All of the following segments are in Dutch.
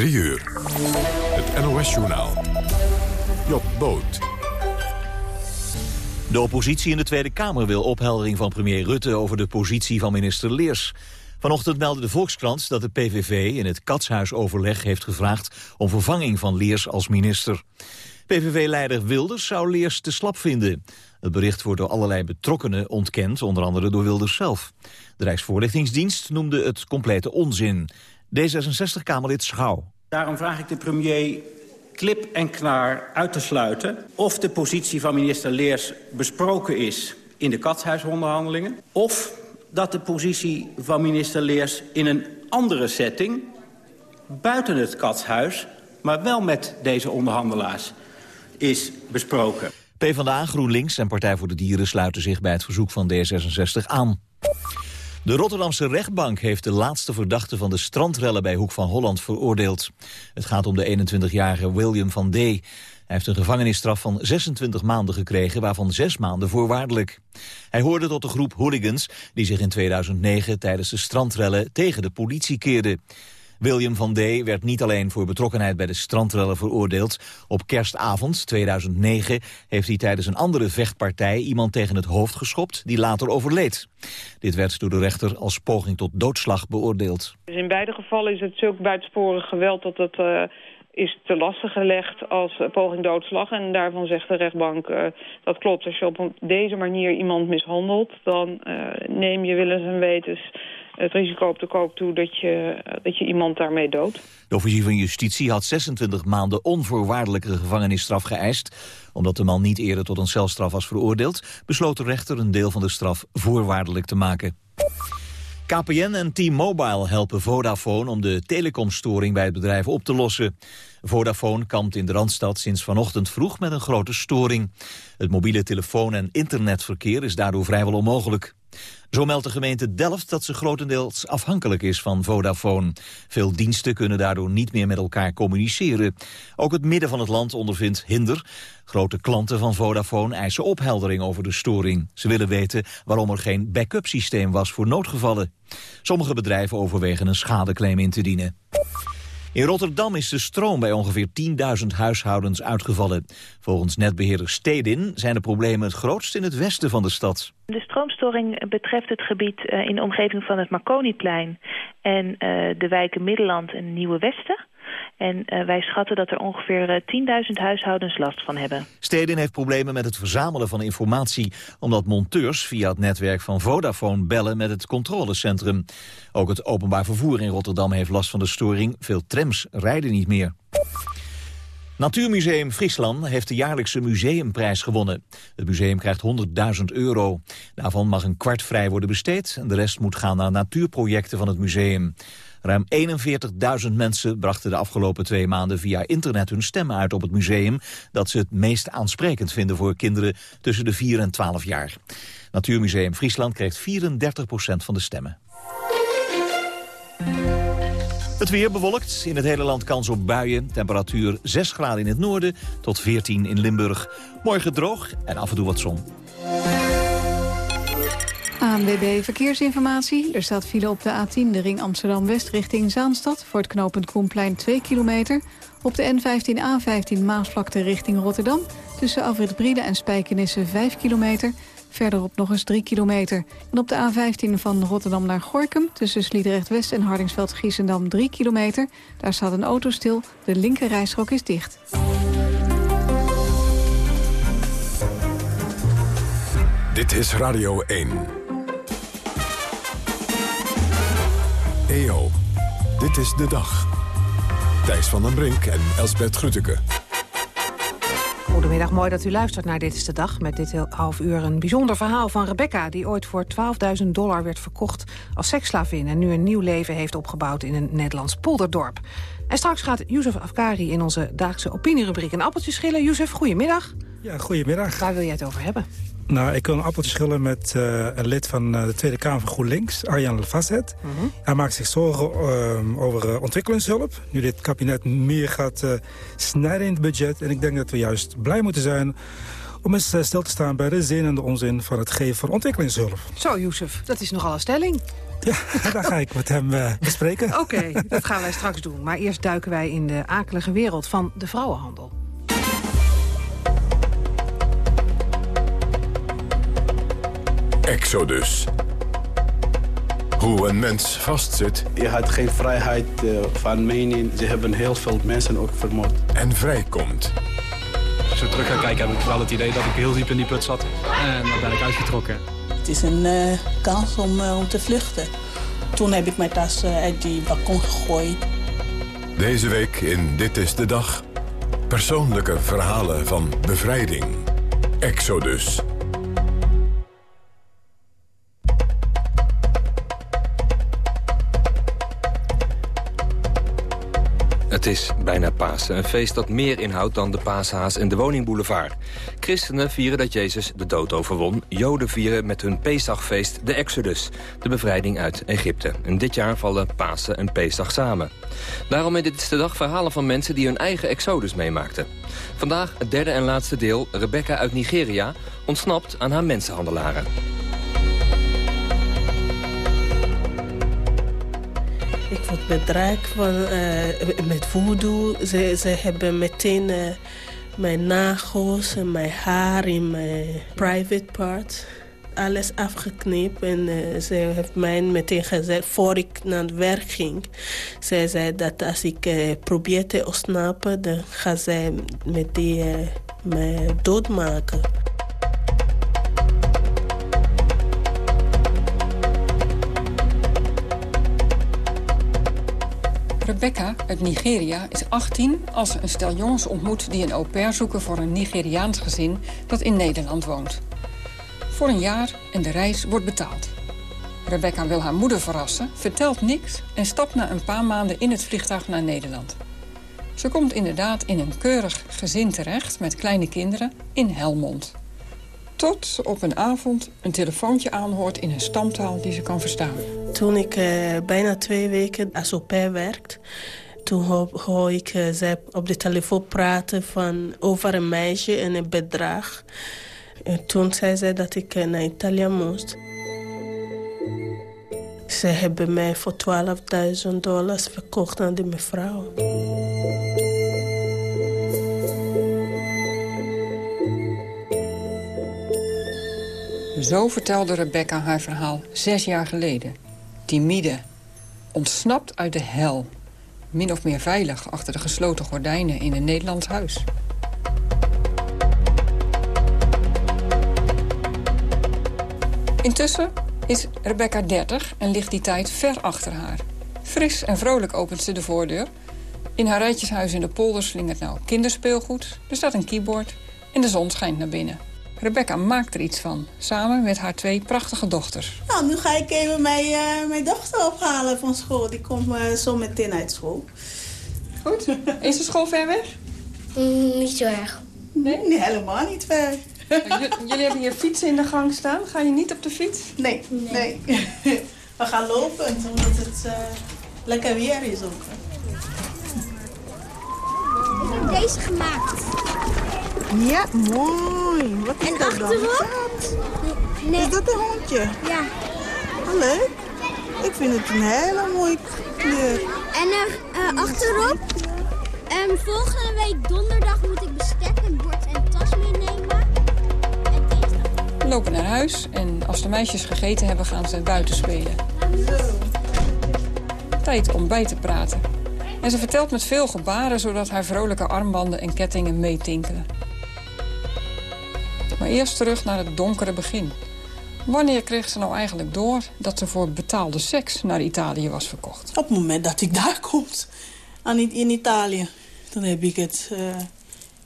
3 uur. Het NOS-journaal. Job Boot. De oppositie in de Tweede Kamer wil opheldering van premier Rutte over de positie van minister Leers. Vanochtend meldde de Volkskrant dat de PVV in het Katshuisoverleg heeft gevraagd om vervanging van Leers als minister. PVV-leider Wilders zou Leers te slap vinden. Het bericht wordt door allerlei betrokkenen ontkend, onder andere door Wilders zelf. De Rijksvoorlichtingsdienst noemde het complete onzin. D66-Kamerlid Schouw. Daarom vraag ik de premier klip en klaar uit te sluiten... of de positie van minister Leers besproken is in de katshuisonderhandelingen... of dat de positie van minister Leers in een andere setting... buiten het katshuis, maar wel met deze onderhandelaars, is besproken. PvdA, GroenLinks en Partij voor de Dieren sluiten zich bij het verzoek van D66 aan. De Rotterdamse rechtbank heeft de laatste verdachte van de strandrellen bij Hoek van Holland veroordeeld. Het gaat om de 21-jarige William van D. Hij heeft een gevangenisstraf van 26 maanden gekregen, waarvan 6 maanden voorwaardelijk. Hij hoorde tot de groep hooligans die zich in 2009 tijdens de strandrellen tegen de politie keerden. William van D. werd niet alleen voor betrokkenheid bij de strandrellen veroordeeld. Op kerstavond 2009 heeft hij tijdens een andere vechtpartij iemand tegen het hoofd geschopt die later overleed. Dit werd door de rechter als poging tot doodslag beoordeeld. Dus in beide gevallen is het zulk buitensporig geweld dat het... Uh is te lastig gelegd als poging doodslag. En daarvan zegt de rechtbank, uh, dat klopt. Als je op deze manier iemand mishandelt... dan neem je willens en wetens het risico op de koop toe dat je, dat je iemand daarmee doodt. De officier van Justitie had 26 maanden onvoorwaardelijke gevangenisstraf geëist. Omdat de man niet eerder tot een celstraf was veroordeeld... besloot de rechter een deel van de straf voorwaardelijk te maken. KPN en T-Mobile helpen Vodafone om de telecomstoring bij het bedrijf op te lossen. Vodafone kampt in de Randstad sinds vanochtend vroeg met een grote storing. Het mobiele telefoon- en internetverkeer is daardoor vrijwel onmogelijk. Zo meldt de gemeente Delft dat ze grotendeels afhankelijk is van Vodafone. Veel diensten kunnen daardoor niet meer met elkaar communiceren. Ook het midden van het land ondervindt hinder. Grote klanten van Vodafone eisen opheldering over de storing. Ze willen weten waarom er geen backup systeem was voor noodgevallen. Sommige bedrijven overwegen een schadeclaim in te dienen. In Rotterdam is de stroom bij ongeveer 10.000 huishoudens uitgevallen. Volgens netbeheerder Stedin zijn de problemen het grootst in het westen van de stad. De stroomstoring betreft het gebied eh, in de omgeving van het Marconiplein... en eh, de wijken Middelland en Nieuwe Westen. En uh, wij schatten dat er ongeveer 10.000 huishoudens last van hebben. Stedin heeft problemen met het verzamelen van informatie... omdat monteurs via het netwerk van Vodafone bellen met het controlecentrum. Ook het openbaar vervoer in Rotterdam heeft last van de storing. Veel trams rijden niet meer. Natuurmuseum Friesland heeft de jaarlijkse museumprijs gewonnen. Het museum krijgt 100.000 euro. Daarvan mag een kwart vrij worden besteed... en de rest moet gaan naar natuurprojecten van het museum. Ruim 41.000 mensen brachten de afgelopen twee maanden via internet hun stemmen uit op het museum... dat ze het meest aansprekend vinden voor kinderen tussen de 4 en 12 jaar. Natuurmuseum Friesland kreeg 34% van de stemmen. Het weer bewolkt. In het hele land kans op buien. Temperatuur 6 graden in het noorden tot 14 in Limburg. Morgen droog en af en toe wat zon. ANWB Verkeersinformatie. Er staat file op de A10, de ring Amsterdam-West richting Zaanstad... voor het knooppunt Koenplein 2 kilometer. Op de N15A15 Maasvlakte richting Rotterdam... tussen Afrit Briede en Spijkenisse 5 kilometer... Verderop nog eens 3 kilometer. En op de A15 van Rotterdam naar Gorkum... tussen Sliedrecht-West en Hardingsveld-Giessendam 3 kilometer. Daar staat een auto stil. De linker rijstrook is dicht. Dit is Radio 1. EO, dit is de dag. Thijs van den Brink en Elsbert Grütke. Goedemiddag, mooi dat u luistert naar Dit is de Dag. Met dit half uur een bijzonder verhaal van Rebecca... die ooit voor 12.000 dollar werd verkocht als seksslavin... en nu een nieuw leven heeft opgebouwd in een Nederlands polderdorp. En straks gaat Youssef Afkari in onze dagelijkse opinierubriek... een appeltje schillen. Youssef, goedemiddag. Ja, goedemiddag. Waar wil jij het over hebben? Nou, ik wil een appeltje schillen met uh, een lid van uh, de Tweede Kamer van GroenLinks, Arjan Lefasset. Mm -hmm. Hij maakt zich zorgen uh, over ontwikkelingshulp. Nu dit kabinet meer gaat snijden in het budget. En ik denk dat we juist blij moeten zijn om eens stil te staan bij de zin en de onzin van het geven van ontwikkelingshulp. Zo, Youssef, dat is nogal een stelling. Ja, dat ga ik met hem bespreken. Oké, dat gaan wij straks doen. Maar eerst duiken wij in de akelige wereld van de vrouwenhandel. Exodus. Hoe een mens vastzit. Je had geen vrijheid uh, van mening. Ze hebben heel veel mensen ook vermoord. En vrijkomt. Als we terug gaan kijken heb ik wel het idee dat ik heel diep in die put zat. En dan ben ik uitgetrokken. Het is een uh, kans om, uh, om te vluchten. Toen heb ik mijn tas uit die balkon gegooid. Deze week in Dit is de Dag. Persoonlijke verhalen van bevrijding. Exodus. Het is bijna Pasen, een feest dat meer inhoudt dan de paashaas en de woningboulevard. Christenen vieren dat Jezus de dood overwon. Joden vieren met hun Pesachfeest de Exodus, de bevrijding uit Egypte. En dit jaar vallen Pasen en Pesach samen. Daarom in Dit de Dag verhalen van mensen die hun eigen Exodus meemaakten. Vandaag het derde en laatste deel, Rebecca uit Nigeria, ontsnapt aan haar mensenhandelaren. Ik word bedreigd van, uh, met voodoo. Ze, ze hebben meteen uh, mijn nagels en mijn haar in mijn private part. Alles afgeknipt en uh, ze heeft mij meteen gezegd, voor ik naar het werk ging... ze zei dat als ik probeer te ontsnappen, dan gaat zij met die, mij doodmaken. Rebecca uit Nigeria is 18 als ze een stel jongens ontmoet... die een au pair zoeken voor een Nigeriaans gezin dat in Nederland woont. Voor een jaar en de reis wordt betaald. Rebecca wil haar moeder verrassen, vertelt niks... en stapt na een paar maanden in het vliegtuig naar Nederland. Ze komt inderdaad in een keurig gezin terecht met kleine kinderen in Helmond. Tot ze op een avond een telefoontje aanhoort in een stamtaal die ze kan verstaan. Toen ik uh, bijna twee weken als au pair werkte... toen hoor ik uh, zij op de telefoon praten van, over een meisje en een bedrag. En toen zei ze dat ik uh, naar Italië moest. Ze hebben mij voor 12.000 dollars verkocht aan die mevrouw. Zo vertelde Rebecca haar verhaal zes jaar geleden. Timide, ontsnapt uit de hel. Min of meer veilig achter de gesloten gordijnen in een Nederlands huis. Intussen is Rebecca 30 en ligt die tijd ver achter haar. Fris en vrolijk opent ze de voordeur. In haar rijtjeshuis in de polder slingert nou kinderspeelgoed. Er staat een keyboard en de zon schijnt naar binnen. Rebecca maakt er iets van, samen met haar twee prachtige dochters. Nou, nu ga ik even mijn, uh, mijn dochter ophalen van school. Die komt uh, zo meteen uit school. Goed. Is de school ver weg? Mm, niet zo erg. Nee? nee helemaal niet ver. Jullie hebben hier fietsen in de gang staan. Ga je niet op de fiets? Nee, nee. nee. We gaan lopen, omdat het uh, lekker weer is ook. Ik heb deze gemaakt. Ja, mooi. Wat is en dat achterop? Dan? Nee. Is dat een hondje? Ja. Oh, leuk. Ik vind het een hele mooie kleur. En er uh, achterop, um, volgende week donderdag moet ik bestek, een bord en tas meenemen. En deze. We lopen naar huis en als de meisjes gegeten hebben gaan ze buiten spelen. Tijd om bij te praten. En ze vertelt met veel gebaren zodat haar vrolijke armbanden en kettingen meetinkelen. Maar eerst terug naar het donkere begin. Wanneer kreeg ze nou eigenlijk door dat ze voor betaalde seks naar Italië was verkocht? Op het moment dat ik daar kom, in Italië. Dan heb ik het uh,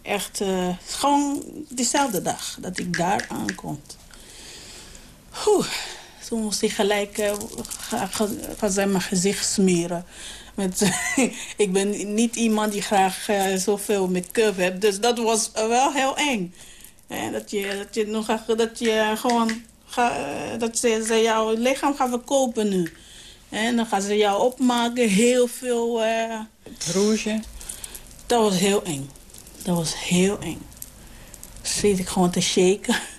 echt uh, gewoon dezelfde dag dat ik daar aankom. Oeh, toen moest ik gelijk uh, gaan zijn mijn gezicht smeren. Met, ik ben niet iemand die graag zoveel make-up heeft. Dus dat was wel heel eng. En dat je, dat je, nog, dat je gewoon... Ga, dat ze, ze jouw lichaam gaan verkopen nu. En dan gaan ze jou opmaken, heel veel... Uh, Rouge? Dat was heel eng. Dat was heel eng. Zit ik gewoon te shaken.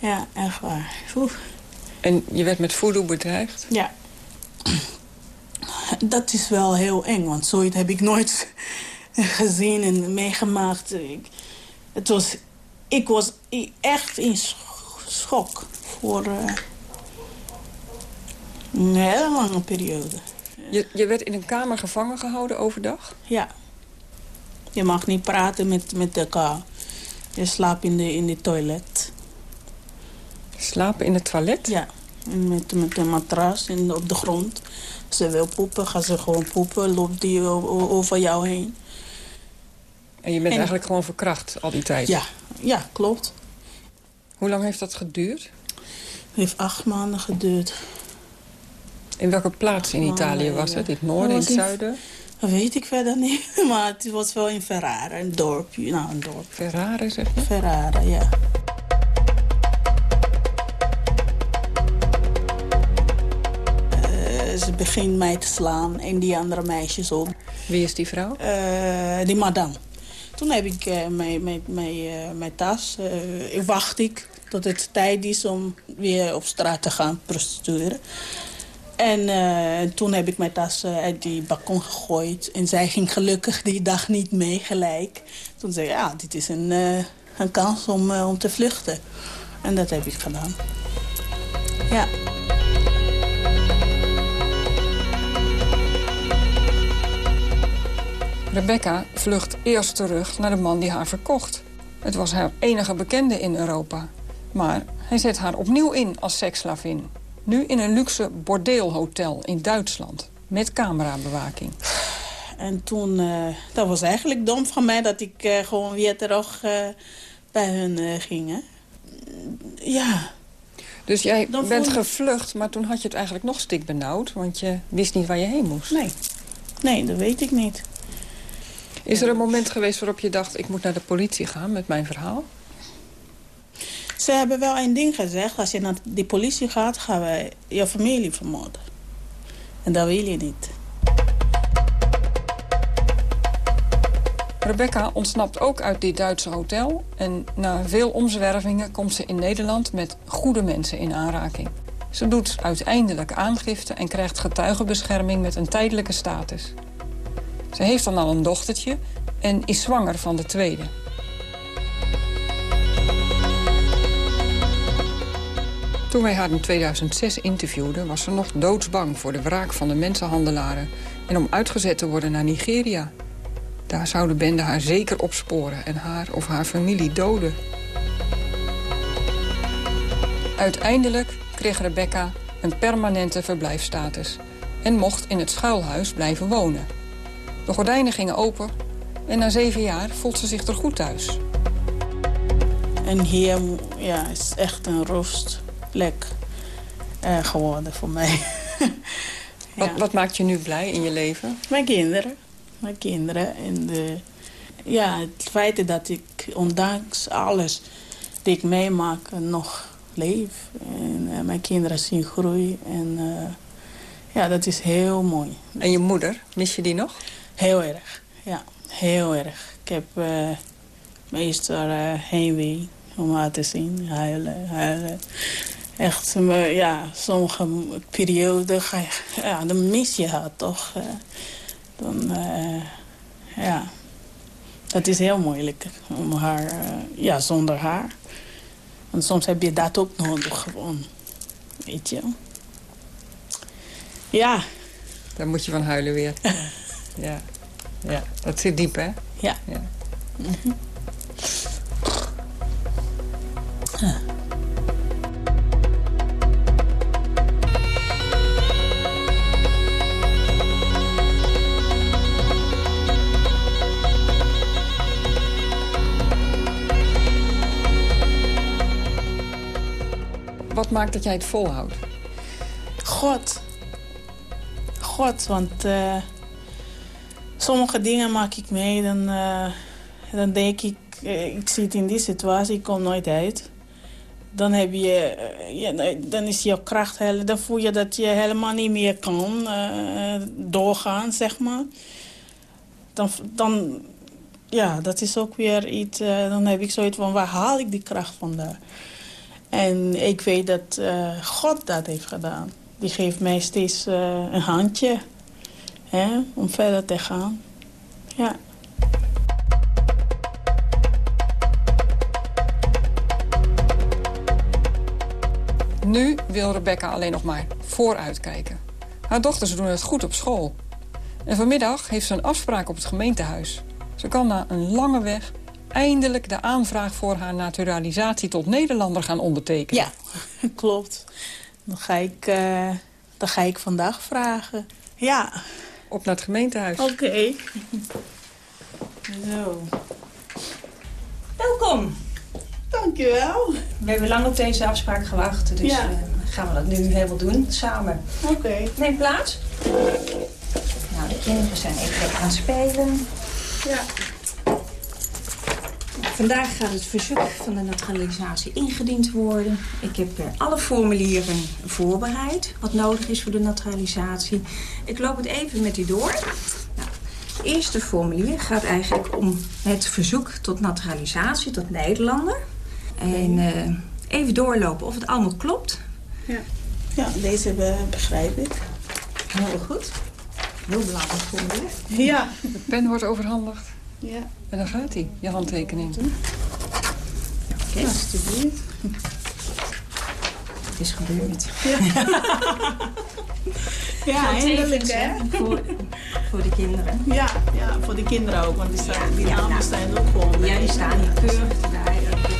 Ja, echt waar. En je werd met voodoo bedreigd? Ja, Dat is wel heel eng, want zoiets heb ik nooit gezien en meegemaakt. Ik, het was, ik was echt in schok voor uh, een hele lange periode. Je, je werd in een kamer gevangen gehouden overdag? Ja. Je mag niet praten met, met elkaar. Je slaapt in de, in de toilet. Slapen in het toilet? Ja, met, met een matras in, op de grond. Als ze wil poepen, gaan ze gewoon poepen. Loopt die over jou heen. En je bent eigenlijk gewoon verkracht al die tijd? Ja, ja, klopt. Hoe lang heeft dat geduurd? Het heeft acht maanden geduurd. In welke plaats in Italië was het? In het noorden, in het zuiden? Dat weet ik verder niet. Maar het was wel in Ferrara, een dorpje. Nou, een dorp. Ferrara, zeg je? Ferrara, ja. Uh, ze begint mij te slaan en die andere meisjes ook. Wie is die vrouw? Uh, die madame. Toen heb ik uh, mijn, mijn, mijn, mijn tas, uh, wacht ik tot het tijd is om weer op straat te gaan prostitueren. En toen heb ik mijn tas uit die balkon gegooid. En zij ging gelukkig die dag niet mee gelijk. Toen zei ik, ja, dit is een, een kans om, om te vluchten. En dat heb ik gedaan. Ja. Rebecca vlucht eerst terug naar de man die haar verkocht. Het was haar enige bekende in Europa. Maar hij zet haar opnieuw in als seksslavin. Nu in een luxe bordeelhotel in Duitsland. Met camerabewaking. En toen, uh, dat was eigenlijk dom van mij dat ik uh, gewoon weer terug uh, bij hun ging. Hè? Ja. Dus jij Dan bent gevlucht, maar toen had je het eigenlijk nog stik benauwd. Want je wist niet waar je heen moest. Nee, nee dat weet ik niet. Is er een moment geweest waarop je dacht... ik moet naar de politie gaan met mijn verhaal? Ze hebben wel een ding gezegd. Als je naar de politie gaat, gaan wij je familie vermoorden. En dat wil je niet. Rebecca ontsnapt ook uit dit Duitse hotel. En na veel omzwervingen komt ze in Nederland met goede mensen in aanraking. Ze doet uiteindelijk aangifte en krijgt getuigenbescherming met een tijdelijke status. Ze heeft dan al een dochtertje en is zwanger van de tweede. Toen wij haar in 2006 interviewden... was ze nog doodsbang voor de wraak van de mensenhandelaren... en om uitgezet te worden naar Nigeria. Daar zou de bende haar zeker opsporen en haar of haar familie doden. Uiteindelijk kreeg Rebecca een permanente verblijfstatus... en mocht in het schuilhuis blijven wonen. De gordijnen gingen open en na zeven jaar voelt ze zich er goed thuis. En hier ja, is echt een rustplek uh, geworden voor mij. ja. wat, wat, maakt je nu blij in je leven? Mijn kinderen. Mijn kinderen. En de, ja, het feit dat ik ondanks alles die ik meemaak nog leef. En uh, mijn kinderen zien groei. En uh, ja, dat is heel mooi. En je moeder, mis je die nog? Heel erg, ja. Heel erg. Ik heb uh, meestal uh, heenwee om haar te zien. Huilen, huilen. Echt, ja, sommige perioden ga je, ja, dan mis je haar toch. Uh, dan, ja. Het is heel moeilijk om haar, ja, zonder haar. Want soms heb je dat ook nodig gewoon. Weet je. Ja. Daar moet je van huilen weer. ja. ja, dat zit diep, hè? Ja. ja. Mm -hmm. ah. Wat maakt dat jij het volhoudt? God. God, want... Uh sommige dingen maak ik mee. Dan, uh, dan denk ik, uh, ik zit in die situatie, ik kom nooit uit. Dan, heb je, ja, dan is je kracht, dan voel je dat je helemaal niet meer kan doorgaan, zeg maar. Dan, dan, ja, dat is ook weer iets, dan heb ik zoiets van, waar haal ik die kracht vandaan? En ik weet dat God dat heeft gedaan. die geeft mij steeds een handje hè, om verder te gaan. Ja. Nu wil Rebecca alleen nog maar vooruitkijken. Haar dochters doen het goed op school. En vanmiddag heeft ze een afspraak op het gemeentehuis. Ze kan na een lange weg eindelijk de aanvraag voor haar naturalisatie tot Nederlander gaan ondertekenen. Ja, klopt. Dan ga ik, uh, dan ga ik vandaag vragen. Ja. Op naar het gemeentehuis. Oké. Zo. Welkom. Dankjewel. We hebben lang op deze afspraak gewacht, dus ja. uh, gaan we dat nu helemaal doen samen. Oké. Okay. Neem plaats. Nou, de kinderen zijn even aan het spelen. Ja. Vandaag gaat het verzoek van de naturalisatie ingediend worden. Ik heb alle formulieren voorbereid, wat nodig is voor de naturalisatie. Ik loop het even met u door. Nou, het eerste formulier gaat eigenlijk om het verzoek tot naturalisatie, tot Nederlander. En uh, even doorlopen of het allemaal klopt. Ja, ja deze begrijp ik. Heel goed. Heel belangrijk formulier. Ja. De pen wordt overhandigd. Ja. En dan gaat hij, je handtekening. Oké, alsjeblieft. Het is gebeurd. Ja, ja eindelijk hè. Voor, voor de kinderen. Ja, ja, voor de kinderen ook, want die, staan, die namen nou, staan ook gewoon Ja, die staan hier keurig erbij.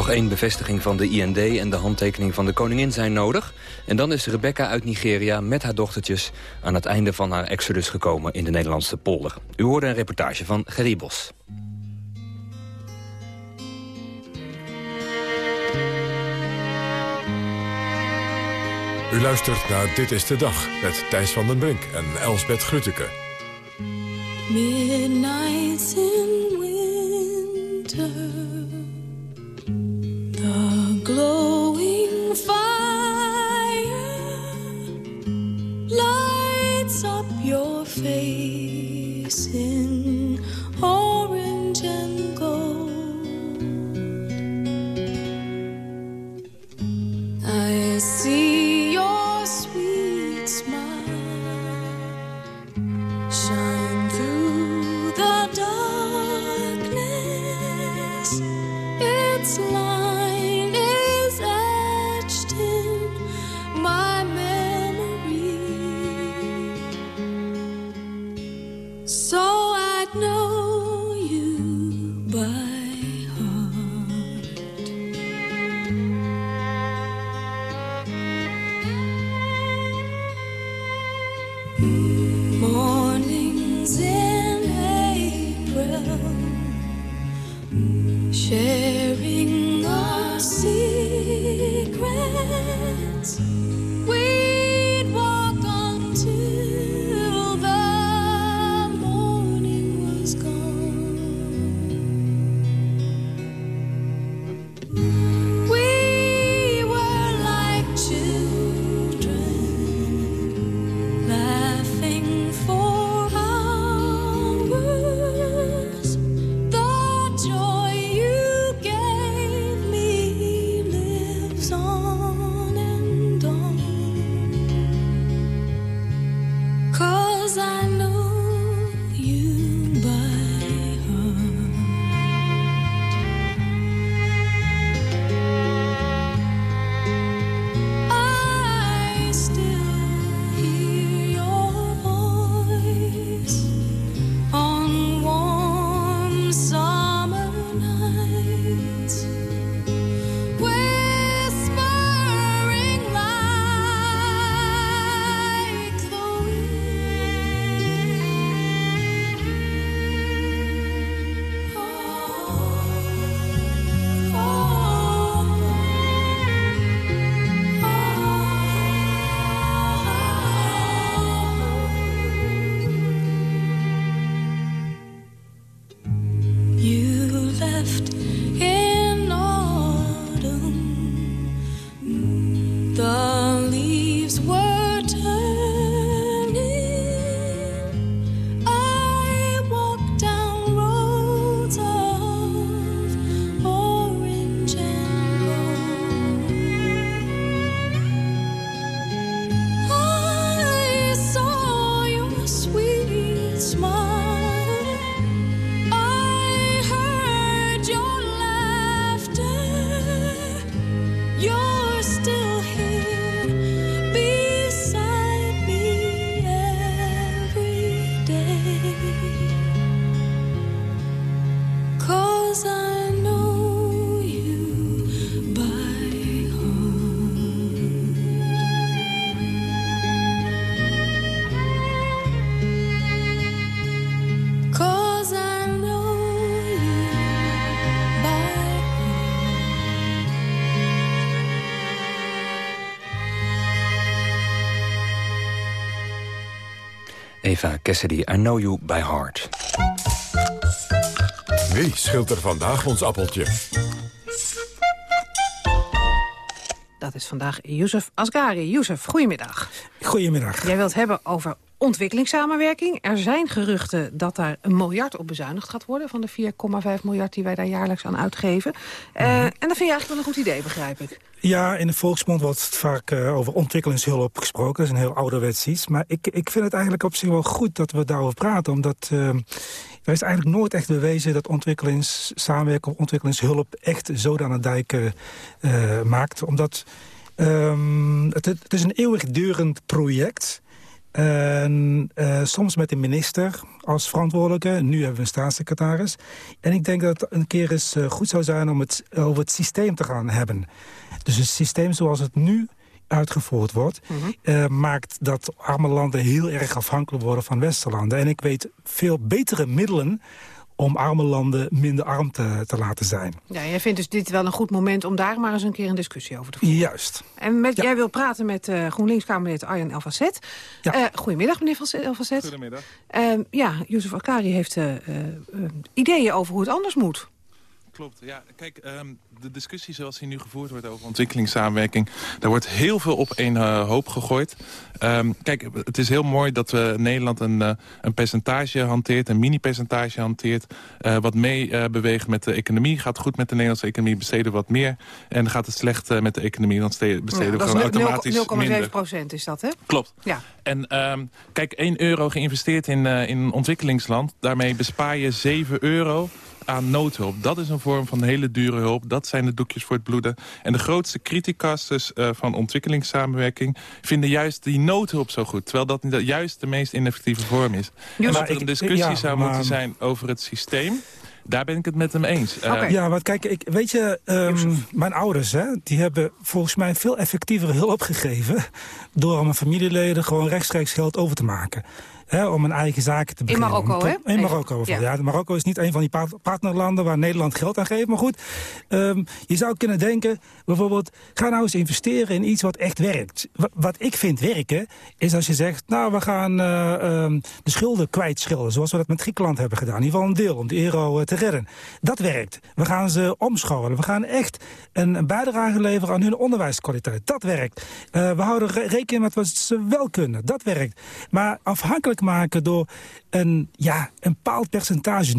Nog één bevestiging van de IND en de handtekening van de koningin zijn nodig. En dan is Rebecca uit Nigeria met haar dochtertjes... aan het einde van haar exodus gekomen in de Nederlandse polder. U hoorde een reportage van Gerrie Bos. U luistert naar Dit is de Dag met Thijs van den Brink en Elsbeth Grutteke. Midnights Eva Cassidy, I Know You By Heart. Wie schilt er vandaag ons appeltje? Dat is vandaag Youssef Asgari. Youssef, goedemiddag. Goedemiddag. Jij wilt hebben over ontwikkelingssamenwerking. Er zijn geruchten dat daar een miljard op bezuinigd gaat worden... van de 4,5 miljard die wij daar jaarlijks aan uitgeven. Eh, en dat vind je eigenlijk wel een goed idee, begrijp ik. Ja, in de volksmond wordt vaak uh, over ontwikkelingshulp gesproken. Dat is een heel ouderwets iets. Maar ik, ik vind het eigenlijk op zich wel goed dat we daarover praten. Omdat uh, er is eigenlijk nooit echt bewezen dat ontwikkelingssamenwerking... of ontwikkelingshulp echt zodanig dijken maakt. Omdat um, het, het is een eeuwigdurend project... En uh, soms met de minister als verantwoordelijke. Nu hebben we een staatssecretaris. En ik denk dat het een keer eens uh, goed zou zijn om het over het systeem te gaan hebben. Dus het systeem zoals het nu uitgevoerd wordt... Mm -hmm. uh, maakt dat arme landen heel erg afhankelijk worden van westerlanden. En ik weet veel betere middelen om arme landen minder arm te, te, laten zijn. Ja, jij vindt dus dit wel een goed moment om daar maar eens een keer een discussie over te voeren. Juist. En met, ja. jij wil praten met uh, GroenLinks-Kamerlid Arjen Elfazet. Ja. Uh, goedemiddag, meneer Elfazet. Goedemiddag. Uh, ja, Youssef Akari heeft uh, ideeën over hoe het anders moet. Klopt, ja. Kijk, um, de discussie zoals die nu gevoerd wordt over ontwikkelingssamenwerking... daar wordt heel veel op één uh, hoop gegooid. Um, kijk, het is heel mooi dat we Nederland een, uh, een percentage hanteert... een mini-percentage hanteert... Uh, wat mee beweegt met de economie. Gaat goed met de Nederlandse economie, besteden we wat meer. En gaat het slecht met de economie, dan besteden ja, we gewoon automatisch 0,7 procent is dat, hè? Klopt. Ja. En um, kijk, 1 euro geïnvesteerd in, in een ontwikkelingsland... daarmee bespaar je 7 euro aan noodhulp. Dat is een vorm van hele dure hulp. Dat zijn de doekjes voor het bloeden. En de grootste criticasters uh, van ontwikkelingssamenwerking... vinden juist die noodhulp zo goed. Terwijl dat juist de meest ineffectieve vorm is. Ja, en dat er een discussie ja, zou maar... moeten zijn over het systeem... Daar ben ik het met hem eens. Okay. Uh, ja, want kijk, ik, weet je, um, mijn ouders, hè, die hebben volgens mij veel effectievere hulp gegeven... door aan mijn familieleden gewoon rechtstreeks geld over te maken. Hè, om een eigen zaken te beginnen. In Marokko, hè? In Marokko. Ja. ja. Marokko is niet een van die partnerlanden waar Nederland geld aan geeft. Maar goed, um, je zou kunnen denken, bijvoorbeeld... ga nou eens investeren in iets wat echt werkt. Wat, wat ik vind werken, is als je zegt... nou, we gaan uh, um, de schulden kwijtschilderen... zoals we dat met Griekenland hebben gedaan. In ieder geval een deel, om de euro uh, te redden. Dat werkt. We gaan ze omscholen. We gaan echt een, een bijdrage leveren aan hun onderwijskwaliteit. Dat werkt. Uh, we houden re rekening met wat ze wel kunnen. Dat werkt. Maar afhankelijk maken door een, ja, een bepaald percentage,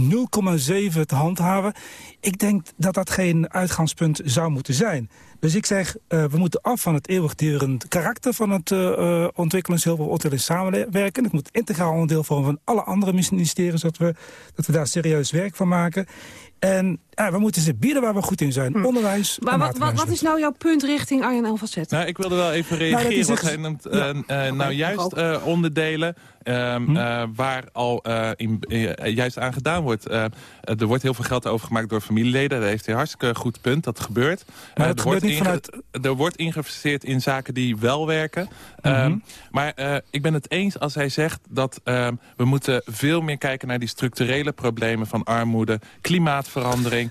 0,7 te handhaven. Ik denk dat dat geen uitgangspunt zou moeten zijn. Dus ik zeg, uh, we moeten af van het eeuwigdurend karakter van het uh, ontwikkelingshulp of ontwikkelingssamenwerken. Het moet integraal onderdeel vormen van alle andere ministeries, dat we, dat we daar serieus werk van maken. En we moeten ze bieden waar we goed in zijn. Hm. Onderwijs Maar wat, wat, wat, is nou jouw punt richting Arjen Elfazet? Nou, ik wilde wel even reageren. Nou, wat hij noemt, ja. uh, uh, nou juist uh, onderdelen um, hm. waar al in, juist aan gedaan wordt. er wordt heel veel geld overgemaakt door familieleden. Daar heeft hij hartstikke goed punt. Dat gebeurt. Maar er, wordt niet vanuit... er wordt ingeïnvesteerd in zaken die wel werken. Mm -hmm. um, maar ik ben het eens als hij zegt dat um, we moeten veel meer kijken naar die structurele problemen van armoede, klimaatverandering.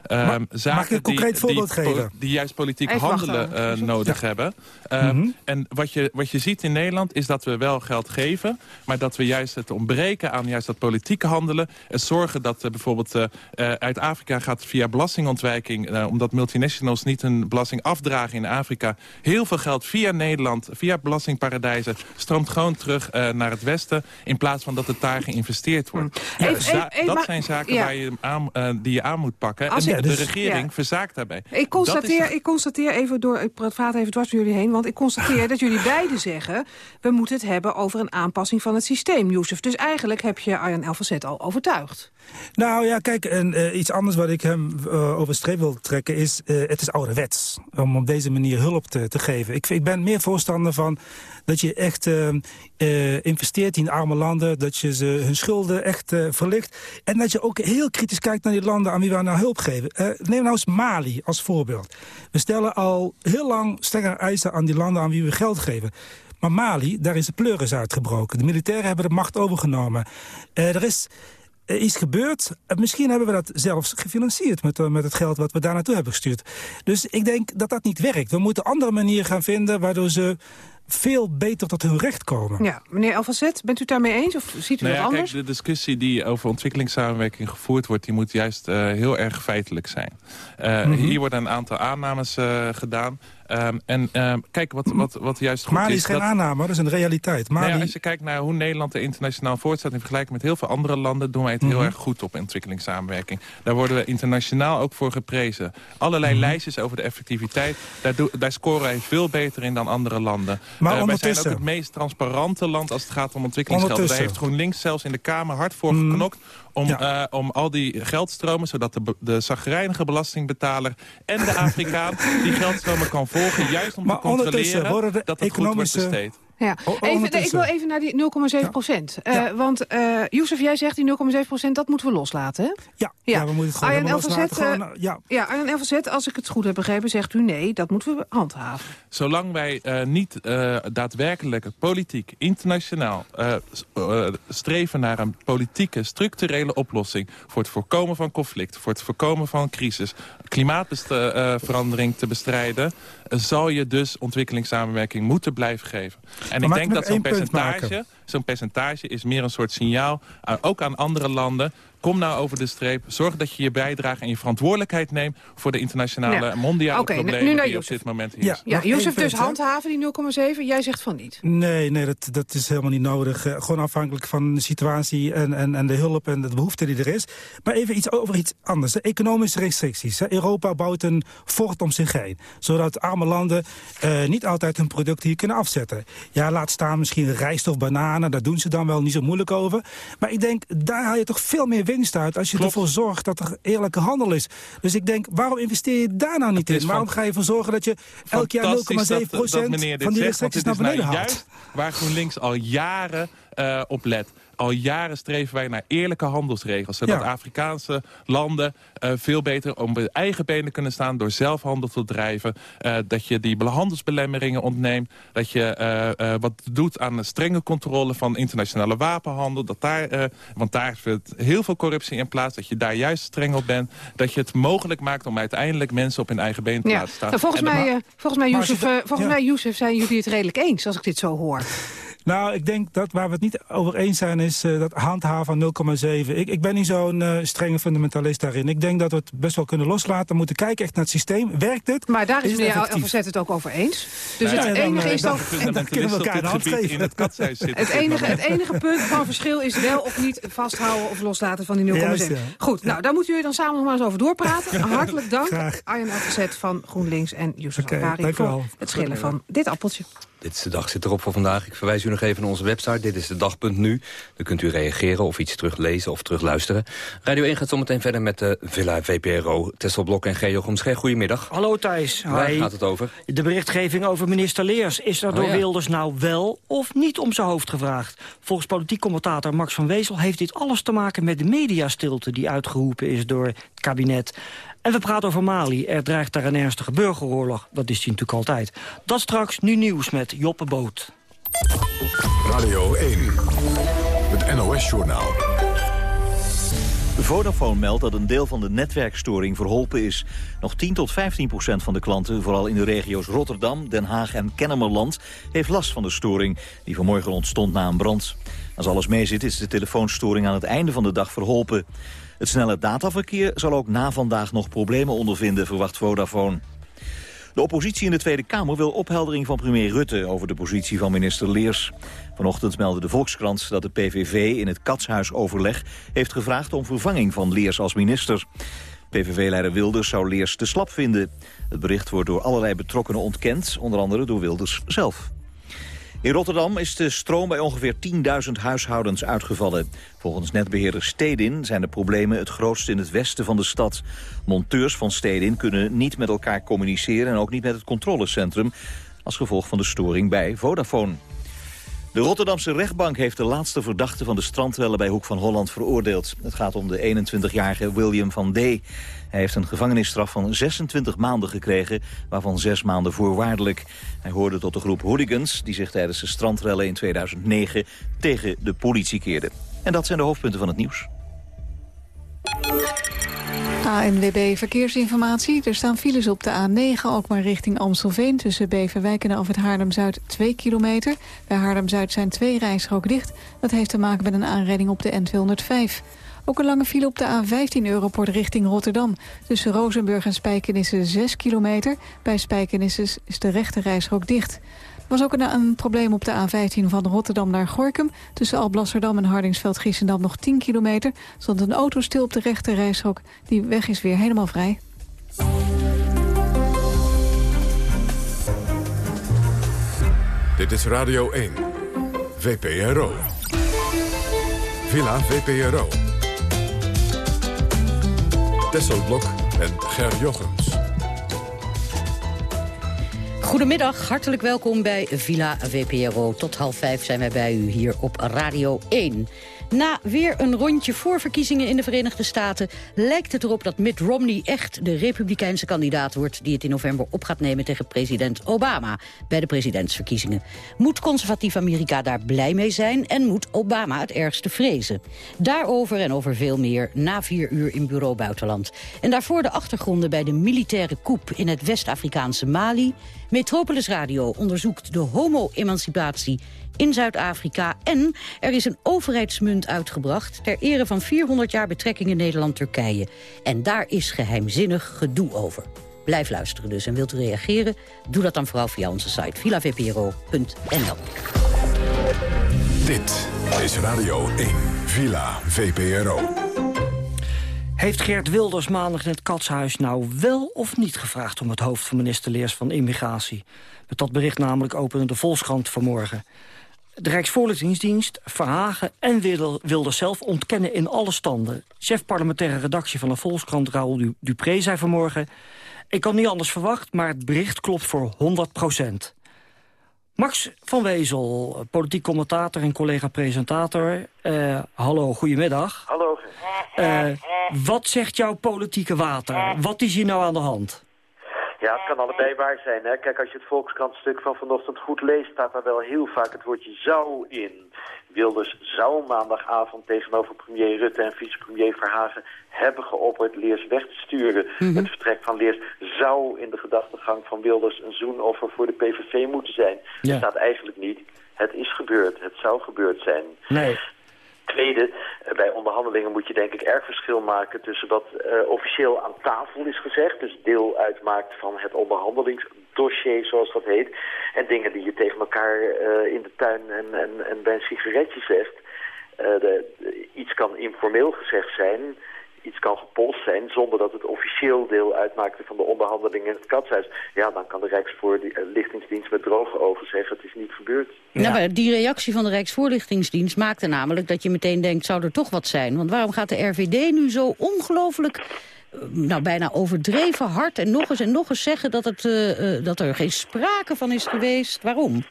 Zaken mag ik een concreet die, voorbeeld die, geven? Die juist politiek Even handelen uh, nodig ja. hebben. Mm -hmm. En wat je, wat je ziet in Nederland is dat we wel geld geven... maar dat we juist het ontbreken aan juist dat politieke handelen... het zorgen dat uh, bijvoorbeeld uh, uit Afrika gaat via belastingontwijking... Uh, omdat multinationals niet hun belasting afdragen in Afrika... heel veel geld via Nederland, via belastingparadijzen... stroomt gewoon terug naar het westen... in plaats van dat het daar geïnvesteerd wordt. Mm. Even, even, even, dat zijn zaken ja. waar je aan, die je aan moet pakken. Als en de, dus, de regering ja. verzaakt daarbij. Ik constateer, is... ik constateer even door, ik praat even dwars door jullie heen, want ik constateer dat jullie beiden zeggen, we moeten het hebben over een aanpassing van het systeem, Youssef. Dus eigenlijk heb je Arjan Elfazet al overtuigd. Nou ja, kijk, en, uh, iets anders wat ik hem uh, over streep wil trekken is, uh, het is ouderwets om op deze manier hulp te, te geven. Ik, ik ben meer voorstander van dat je echt investeert in arme landen, dat je ze hun schulden echt verlicht en dat je ook heel kritisch kijkt naar die landen aan wie we nou hulp geven. Neem nou eens Mali als voorbeeld. We stellen al heel lang strenge eisen aan die landen aan wie we geld geven. Maar Mali, daar is de pleuris uitgebroken. De militairen hebben de macht overgenomen. er is iets gebeurd. Misschien hebben we dat zelfs gefinancierd met, met het geld wat we daar naartoe hebben gestuurd. Dus ik denk dat dat niet werkt. We moeten andere manieren gaan vinden waardoor ze veel beter tot hun recht komen. Ja, meneer Alfazet, bent u het daarmee eens of ziet u Nou dat ja, anders? Kijk, de discussie die over ontwikkelingssamenwerking gevoerd wordt... die moet juist eh, heel erg feitelijk zijn. Eh, Mhm. Hier worden een aantal aannames eh, gedaan. Ehm, en ehm, kijk, wat, wat, wat juist goed Mali is... is geen dat- aanname, dat is een realiteit. Nou Mali, ja, als je kijkt naar hoe Nederland er internationaal voortstaat... in vergelijking met heel veel andere landen... doen wij het heel Mhm. erg goed op ontwikkelingssamenwerking. Daar worden we internationaal ook voor geprezen. Allerlei Mhm. lijstjes over de effectiviteit... Daar, daar scoren wij veel beter in dan andere landen. Maar Eh, wij zijn ook het meest transparante land als het gaat om ontwikkelingsgeld. Daar heeft GroenLinks zelfs in de Kamer hard voor Mhm. geknokt... Om, eh, om al die geldstromen, zodat de, de zagrijnige belastingbetaler... en de Afrikaan die geldstromen kan volgen... juist om Maar te controleren dat het economische- goed wordt besteed. Ja. O- Even, nee, ik wil even naar die 0,7 procent. Eh, Want eh Youssef, jij zegt die 0,7 procent, dat moeten we loslaten, hè? ja, ja. we moeten het gewoon helemaal loslaten. Elfazet, Gewoon, eh, ja. ja, Arjan Elfazet, als ik het goed heb begrepen, zegt u nee, dat moeten we handhaven. Zolang wij eh, niet eh, daadwerkelijk politiek, internationaal... eh, eh, streven naar een politieke, structurele oplossing... voor het voorkomen van conflict, voor het voorkomen van crisis... klimaatverandering te bestrijden... zal je dus ontwikkelingssamenwerking moeten blijven geven. En ik denk dat zo'n maken? Zo'n percentage is meer een soort signaal... ook aan andere landen... Kom nou over de streep. Zorg dat je je bijdrage en je verantwoordelijkheid neemt... voor de internationale Ja. mondiale problemen nu naar die op dit moment Ja. heersen. Ja, Nog één Youssef, dus handhaven die 0,7, jij zegt van niet. Nee, nee dat, dat is helemaal niet nodig. Eh, gewoon afhankelijk van de situatie en, en, en de hulp en de behoefte die er is. Maar even iets over iets anders. De economische restricties. hè. Europa bouwt een fort om zich heen. Zodat arme landen eh, niet altijd hun product hier kunnen afzetten. Ja, laat staan misschien rijst of bananen. Daar doen ze dan wel niet zo moeilijk over. Maar ik denk, daar haal je toch veel meer winst uit... als je ervoor zorgt dat er eerlijke handel is. Dus ik denk, waarom investeer je daar nou niet in? Waarom ga je ervoor zorgen dat je elk jaar 0,7 Fantastisch dat- dat meneer dit van die restricties naar beneden nou haalt? juist waar GroenLinks al jaren eh, op let. Al jaren streven wij naar eerlijke handelsregels. Zodat Ja. Afrikaanse landen eh, veel beter op hun eigen benen kunnen staan... door zelf handel te drijven. Eh, dat je die handelsbelemmeringen ontneemt. Dat je eh, eh, wat doet aan een strenge controle van internationale wapenhandel. Dat daar, eh, want daar vindt heel veel corruptie in plaats. Dat je daar juist streng op bent. Dat je het mogelijk maakt om uiteindelijk mensen op hun eigen benen te Ja. laten staan. Nou, volgens, En de- mij, volgens, mij, eh, volgens ja. mij, Youssef, zijn jullie het redelijk eens als ik dit zo hoor. Nou, ik denk dat waar we het niet over eens zijn is eh, dat handhaven van 0,7. Ik, ik ben niet zo'n eh, strenge fundamentalist daarin. Ik denk dat we het best wel kunnen loslaten. We moeten kijken echt naar het systeem. Werkt het? Maar daar is het meneer? Elverzet het ook over eens. Dus Ja, het ja, enige eh, is dan- dan... en dan kunnen we elkaar een hand geven. in het. Het enige, het enige punt van verschil is wel of niet vasthouden of loslaten van die 0,7. Juist, ja. Goed, nou daar moeten jullie dan samen nog maar eens over doorpraten. Hartelijk dank, Graag. Arjen Elverzet van GroenLinks en Oké, Akari voor wel. het schillen van dit appeltje. Dit is de dag zit erop voor vandaag. Ik verwijs u nog even naar onze website. Dit is de dag.nu. Dan kunt u reageren of iets teruglezen of terugluisteren. Radio 1 gaat zometeen verder met de Villa VPRO. Tessel Blok en Geo Gomscheg. Goedemiddag. Hallo Thijs. Waar Hi. gaat het over? De berichtgeving over minister Leers. Is er Oh, door ja. Wilders nou wel of niet om zijn hoofd gevraagd? Volgens politiek commentator Max van Wezel heeft dit alles te maken met de mediastilte die uitgeroepen is door het kabinet. En we praten over Mali. Er dreigt daar een ernstige burgeroorlog. Dat is die natuurlijk altijd. Dat straks nu nieuws met Joppe Boot. Radio 1, het NOS-journaal. Vodafone meldt dat een deel van de netwerkstoring verholpen is. Nog 10 tot 15 procent van de klanten, vooral in de regio's Rotterdam, Den Haag en Kennemerland, heeft last van de storing die vanmorgen ontstond na een brand. Als alles meezit is de telefoonstoring aan het einde van de dag verholpen. Het snelle dataverkeer zal ook na vandaag nog problemen ondervinden, verwacht Vodafone. De oppositie in de Tweede Kamer wil opheldering van premier Rutte over de positie van minister Leers. Vanochtend meldde de Volkskrant dat de PVV in het Katshuisoverleg heeft gevraagd om vervanging van Leers als minister. PVV-leider Wilders zou Leers te slap vinden. Het bericht wordt door allerlei betrokkenen ontkend, onder andere door Wilders zelf. In Rotterdam is de stroom bij ongeveer 10.000 huishoudens uitgevallen. Volgens netbeheerder Stedin zijn de problemen het grootst in het westen van de stad. Monteurs van Stedin kunnen niet met elkaar communiceren... en ook niet met het controlecentrum... als gevolg van de storing bij Vodafone. De Rotterdamse rechtbank heeft de laatste verdachte van de strandrellen bij Hoek van Holland veroordeeld. Het gaat om de 21-jarige William van D. Hij heeft een gevangenisstraf van 26 maanden gekregen, waarvan 6 maanden voorwaardelijk. Hij hoorde tot de groep hooligans die zich tijdens de strandrellen in 2009 tegen de politie keerden. En dat zijn de hoofdpunten van het nieuws. ANWB Verkeersinformatie. Er staan files op de A9, ook maar richting Amstelveen... tussen Beverwijk en het Haarlem-Zuid 2 kilometer. Bij Haarlem-Zuid zijn twee rijstroken dicht. Dat heeft te maken met een aanrijding op de N205. Ook een lange file op de A15 Europort richting Rotterdam. Tussen Rozenburg en Spijkenisse 6 kilometer. Bij Spijkenisse is de rechte rijstrook dicht. Was ook een, een, probleem op de A15 van Rotterdam naar Gorkum. Tussen Alblasserdam en Hardingsveld-Giessendam nog 10 kilometer. Stond een auto stil op de rechte rijstrook. Die weg is weer helemaal vrij. Dit is Radio 1. VPRO. Villa VPRO. Tesselblok en Ger Jochems. Goedemiddag, hartelijk welkom bij Villa VPRO. Tot half vijf zijn wij bij u hier op Radio 1. Na weer een rondje voorverkiezingen in de Verenigde Staten... lijkt het erop dat Mitt Romney echt de republikeinse kandidaat wordt... die het in november op gaat nemen tegen president Obama... bij de presidentsverkiezingen. Moet conservatief Amerika daar blij mee zijn... en moet Obama het ergste vrezen? Daarover en over veel meer na vier uur in Bureau Buitenland. En daarvoor de achtergronden bij de militaire coup... in het West-Afrikaanse Mali... Metropolis Radio onderzoekt de homo-emancipatie in Zuid-Afrika. En er is een overheidsmunt uitgebracht... ter ere van 400 jaar betrekkingen Nederland-Turkije. En daar is geheimzinnig gedoe over. Blijf luisteren dus. En wilt u reageren? Doe dat dan vooral via onze site villavpro.nl. Dit is Radio 1, Villa VPRO. Heeft Geert Wilders maandag in het Katshuis nou wel of niet gevraagd... om het hoofd van minister Leers van Immigratie? Met dat bericht namelijk opende de Volkskrant vanmorgen. De Rijksvoorlichtingsdienst, Verhagen en Wilders zelf ontkennen in alle standen. Chef parlementaire redactie van de Volkskrant, Raoul Dupré, zei vanmorgen... ik had niet anders verwacht, maar het bericht klopt voor 100 procent. Max van Wezel, politiek commentator en collega-presentator. Uh, hallo, goedemiddag. Hallo. Uh, wat zegt jouw politieke water? Wat is hier nou aan de hand? Ja, het kan allebei waar zijn. Hè? Kijk, als je het Volkskrant-stuk van vanochtend goed leest... staat daar wel heel vaak het woordje zou in. Wilders zou maandagavond tegenover premier Rutte en vicepremier Verhagen... hebben geopperd Leers weg te sturen. Mm -hmm. Het vertrek van Leers zou in de gedachtegang van Wilders... een zoenoffer voor de PVV moeten zijn. Ja. Dat staat eigenlijk niet. Het is gebeurd. Het zou gebeurd zijn. Nee. Tweede, bij onderhandelingen moet je denk ik erg verschil maken tussen wat uh, officieel aan tafel is gezegd, dus deel uitmaakt van het onderhandelingsdossier zoals dat heet, en dingen die je tegen elkaar uh, in de tuin en, en, en bij een sigaretje zegt. Iets kan informeel gezegd zijn, iets kan gepolst zijn zonder dat het officieel deel uitmaakte van de onderhandelingen in het katshuis. Ja, dan kan de Rijksvoorlichtingsdienst met droge ogen zeggen het is niet gebeurd. Ja. Nou, die reactie van de Rijksvoorlichtingsdienst maakte namelijk dat je meteen denkt zou er toch wat zijn. Want waarom gaat de RVD nu zo ongelooflijk nou, bijna overdreven hard en nog eens en nog eens zeggen dat, het, uh, uh, dat er geen sprake van is geweest? Waarom?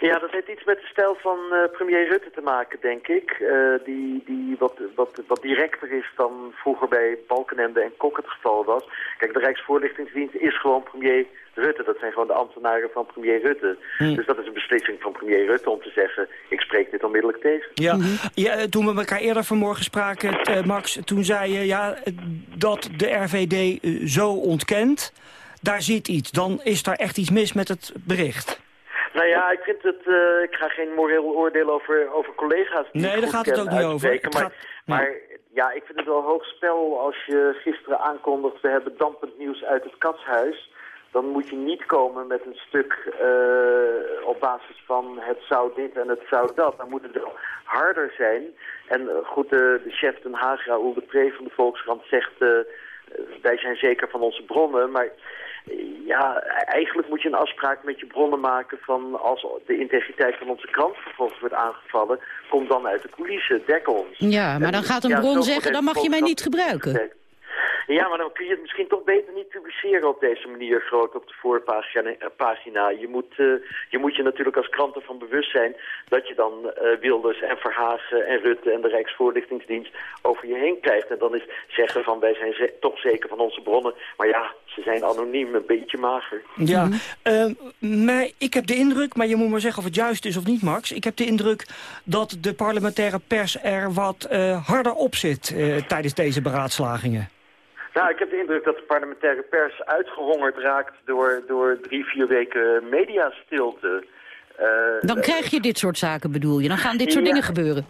Ja, dat heeft iets met de stijl van uh, premier Rutte te maken, denk ik. Uh, die die wat, wat, wat directer is dan vroeger bij Balkenende en Kok het geval was. Kijk, de Rijksvoorlichtingsdienst is gewoon premier Rutte. Dat zijn gewoon de ambtenaren van premier Rutte. Hm. Dus dat is een beslissing van premier Rutte om te zeggen... ik spreek dit onmiddellijk tegen. Ja, ja toen we elkaar eerder vanmorgen spraken, uh, Max... toen zei je ja, dat de RVD zo ontkent... daar zit iets. Dan is daar echt iets mis met het bericht. Nou ja, ik vind het, uh, ik ga geen moreel oordeel over, over collega's. Nee, daar gaat het ook niet over. Het maar, gaat, maar ja, ik vind het wel hoog spel als je gisteren aankondigt... we hebben dampend nieuws uit het katshuis. Dan moet je niet komen met een stuk uh, op basis van het zou dit en het zou dat. Dan moet het wel harder zijn. En uh, goed, de, de chef Den Haag, Raoul de Pre van de Volkskrant, zegt... wij zijn zeker van onze bronnen, maar ja, eigenlijk moet je een afspraak met je bronnen maken van als de integriteit van onze krant vervolgens wordt aangevallen, kom dan uit de coulissen, dek ons. Ja, maar dan gaat een bron zeggen, dan mag je mij niet gebruiken. Ja, maar dan kun je het misschien toch beter niet publiceren op deze manier groot op de voorpagina. Je moet, uh, je moet je natuurlijk als krant ervan bewust zijn dat je dan uh, Wilders en Verhagen en Rutte en de Rijksvoorlichtingsdienst over je heen krijgt. En dan is zeggen van wij zijn ze toch zeker van onze bronnen. Maar ja, ze zijn anoniem, een beetje mager. Ja, mm -hmm. uh, maar ik heb de indruk, maar je moet maar zeggen of het juist is of niet Max. Ik heb de indruk dat de parlementaire pers er wat harder op zit tijdens deze beraadslagingen. Nou, ik heb de indruk dat de parlementaire pers uitgehongerd raakt door, door drie, vier weken mediastilte. Eh, Dan krijg je dit soort zaken, bedoel je? Dan gaan dit soort Ja. dingen gebeuren.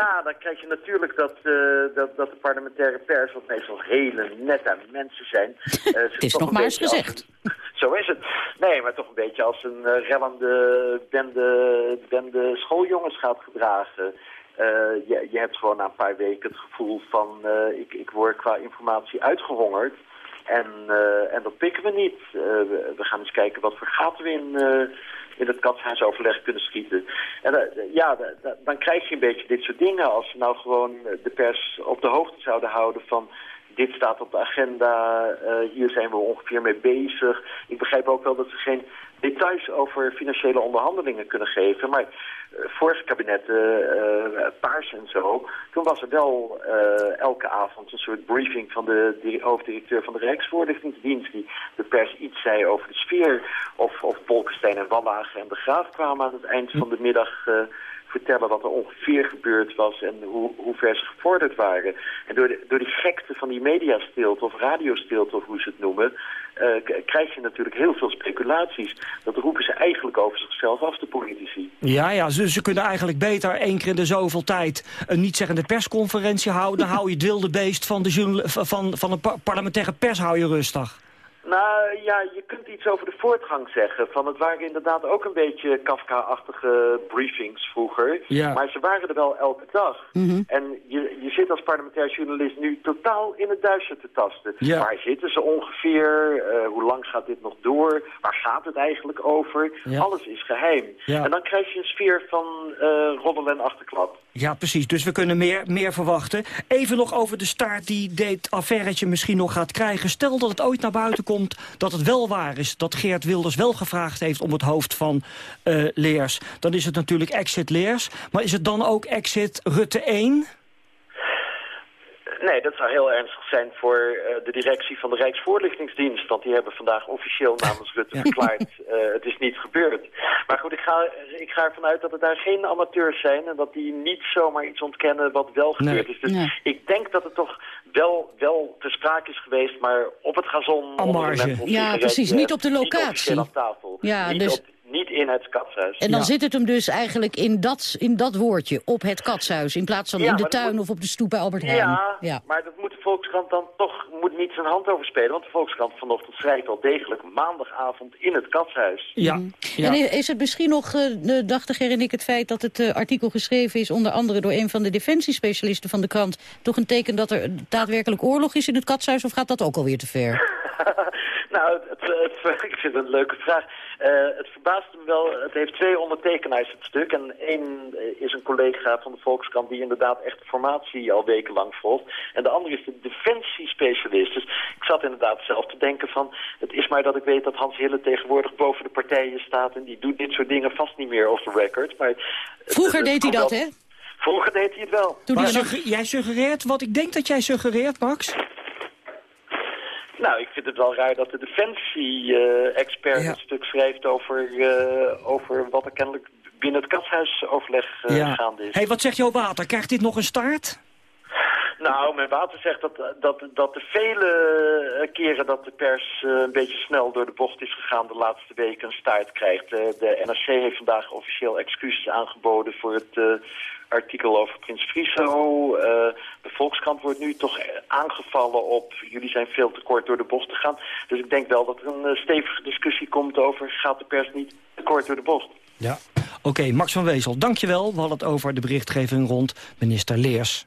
Ja, dan krijg je natuurlijk dat, eh, dat, dat de parlementaire pers, wat meestal hele nette mensen zijn... Het is nog maar eens gezegd. Zo is het. Nee, maar toch een beetje als een eh, rellende bende, bende schooljongens gaat gedragen. Eh, je, je hebt gewoon na een paar weken het gevoel van... eh, ik, ik word qua informatie uitgehongerd. En, eh, en dat pikken we niet. Eh, we, gaan eens kijken wat voor gaten we in, eh, in het katshuisoverleg kunnen schieten. En eh, ja, da- da- dan krijg je een beetje dit soort dingen. Als we nou gewoon eh, de pers op de hoogte zouden houden van... Dit staat op de agenda, eh, hier zijn we ongeveer mee bezig. Ik begrijp ook wel dat ze geen details over financiële onderhandelingen kunnen geven. Maar eh, vorige kabinetten, eh, Paars en zo, toen was er wel eh, elke avond een soort briefing van de di- hoofddirecteur van de Rijksvoorlichtingsdienst die de pers iets zei over de sfeer. Of, of Bolkestein en Wallagen en de Graaf kwamen aan het eind van de middag eh, vertellen wat er ongeveer gebeurd was en hoe, hoe ver ze gevorderd waren. En door, de, door die gekte van die mediastilte of radiostilte of hoe ze het noemen, eh, krijg je natuurlijk heel veel speculaties. Dat roepen ze eigenlijk over zichzelf af, de politici. Ja, ja, ze, ze kunnen eigenlijk beter één keer in de zoveel tijd een niet-zeggende persconferentie houden. Dan hou je het wilde beest van de, van, van de par- parlementaire pers hou je rustig. Nou ja, je kunt iets over de voortgang zeggen. Van het waren inderdaad ook een beetje Kafka-achtige briefings vroeger. Ja. Maar ze waren er wel elke dag. Mhm. En je, je zit als parlementair journalist nu totaal in het duister te tasten. Ja. Waar zitten ze ongeveer? Eh, hoe lang gaat dit nog door? Waar gaat het eigenlijk over? Ja. Alles is geheim. En dan krijg je een sfeer van eh roddel en achterklap. Ja, precies. Dus we kunnen meer, meer verwachten. Even nog over de staart die dit affairetje misschien nog gaat krijgen. Stel dat het ooit naar buiten komt dat het wel waar is... dat Geert Wilders wel gevraagd heeft om het hoofd van eh, Leers. Dan is het natuurlijk exit Leers. Maar is het dan ook exit Rutte 1? Nee, dat zou heel ernstig zijn voor eh, de directie van de Rijksvoorlichtingsdienst. Want die hebben vandaag officieel namens Rutte verklaard, eh, het is niet gebeurd. Maar goed, ik ga, ik ga ervan uit dat er daar geen amateurs zijn... en dat die niet zomaar iets ontkennen wat wel gebeurd is. Dus Nee. ik denk dat het toch wel, wel ter sprake is geweest... maar op het gazon... Marge. Ja, precies, niet op de Niet locatie. officieel aan tafel. Ja, niet, dus- op, niet in het katshuis. En dan Ja. zit het hem dus eigenlijk in dat, in dat woordje, op het katshuis... in plaats van Ja, in de tuin moet- of op de stoep bij Albert Heijn. Ja, ja. maar dat moet de Volkskrant dan toch moet niet zijn hand over spelen. Want de Volkskrant vanochtend schrijft al degelijk maandagavond in het katshuis. Ja. ja. En is het misschien nog, uh, dacht herinner ik het feit dat het eh, artikel geschreven is... onder andere door een van de defensiespecialisten van de krant... toch een teken dat er daadwerkelijk oorlog is in het katshuis... of gaat dat ook alweer te ver? nou, het, het, het- ik vind het een leuke vraag. Eh, het verbaast me wel, het heeft twee ondertekenaars het stuk. En één eh, is een collega van de Volkskrant die inderdaad echt de formatie al wekenlang volgt. En de andere is de defensiespecialist. Dus ik zat inderdaad zelf te denken van... het is maar dat ik weet dat Hans Hille tegenwoordig boven de partijen staat... en die doet dit soort dingen vast niet meer off the record. Maar het- Vroeger het deed hij dat, wel- hè? Vroeger deed hij het wel. Toen Maar hij nog- sugge- jij suggereert wat ik denk dat jij suggereert, Max? Nou, ik vind het wel raar dat de defensie-expert Ja. een stuk schrijft over, eh, over wat er kennelijk binnen het katshuisoverleg eh, gaande is. hey, wat zegt jouw water? Krijgt dit nog een staart? Nou, mijn water zegt dat, dat, dat de vele eh, keren dat de pers eh, een beetje snel door de bocht is gegaan de laatste weken een staart krijgt. Eh, de NRC heeft vandaag officieel excuses aangeboden voor het artikel over Prins Friso. De Volkskrant wordt nu toch aangevallen op jullie zijn veel te kort door de bocht gegaan. Dus ik denk wel dat er een stevige discussie komt over gaat de pers niet te kort door de bocht. Ja. Oké, Max van Wezel, dankjewel. We hadden het over de berichtgeving rond minister Leers.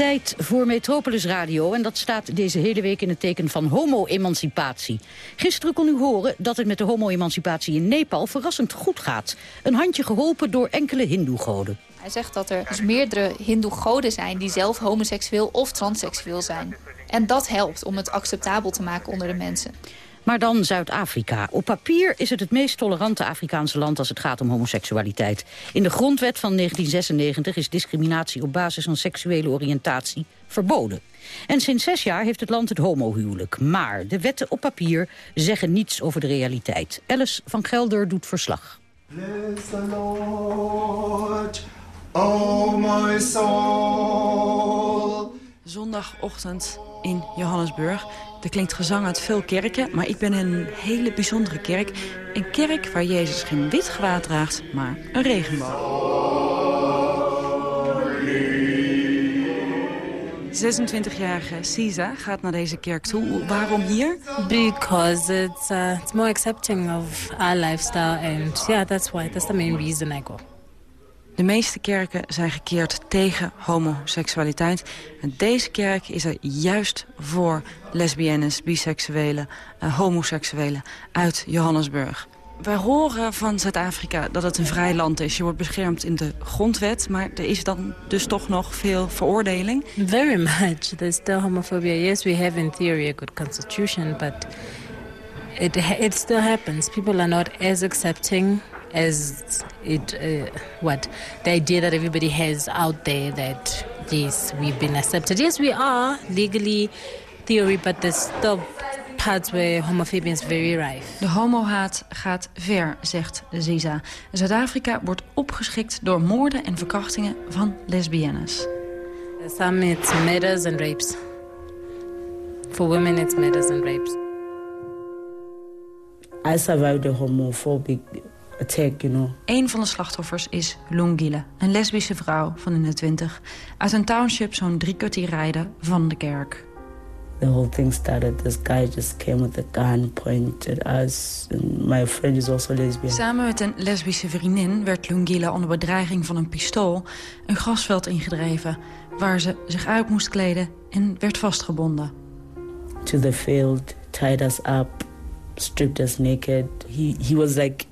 Tijd voor Metropolis Radio en dat staat deze hele week in het teken van homo-emancipatie. Gisteren kon u horen dat het met de homo-emancipatie in Nepal verrassend goed gaat. Een handje geholpen door enkele hindoegoden. Hij zegt dat er dus meerdere hindoe-goden zijn die zelf homoseksueel of transseksueel zijn. En dat helpt om het acceptabel te maken onder de mensen. Maar dan Zuid-Afrika. Op papier is het het meest tolerante Afrikaanse land als het gaat om homoseksualiteit. In de grondwet van 1996 is discriminatie op basis van seksuele oriëntatie verboden. En sinds zes jaar heeft het land het homohuwelijk. Maar de wetten op papier zeggen niets over de realiteit. Alice van Gelder doet verslag. Bless the Lord, oh my soul. Zondagochtend in Johannesburg. Er klinkt gezang uit veel kerken, maar ik ben in een hele bijzondere kerk. Een kerk waar Jezus geen wit gewaad draagt, maar een regenboog. 26-jarige Sisa gaat naar deze kerk toe. Waarom hier? Because it's uh, it's more accepting of our lifestyle and yeah, that's why that's the main reason I go. De meeste kerken zijn gekeerd tegen homoseksualiteit. En deze kerk is er juist voor lesbiennes, biseksuelen, uh, homoseksuelen uit Johannesburg. Wij horen van Zuid-Afrika dat het een vrij land is. Je wordt beschermd in de grondwet, maar er is dan dus toch nog veel veroordeling. Very much. There's still homophobia. Yes, we have in theory a good constitution, but it it still happens. People are not as accepting as it uh, what the idea that everybody has out there that yes, we've been accepted. Yes, we are legally theory, but there's still parts where homophobia is very rife. De homohaat gaat ver, zegt Ziza. Zuid-Afrika wordt opgeschikt door moorden en verkrachtingen van lesbiennes. Some it's murders and rapes. For women it's murders and rapes. I survived a homophobic attack, you know. Een van de slachtoffers is Lungile, een lesbische vrouw van in de twintig... uit een township zo'n drie kwartier rijden van de kerk. The whole thing started, this guy just came with a gun, pointed us. And my friend is also lesbian. Samen met een lesbische vriendin werd Lungile onder bedreiging van een pistool... een grasveld ingedreven, waar ze zich uit moest kleden en werd vastgebonden. To the field, tied us up, stripped us naked. He, he was like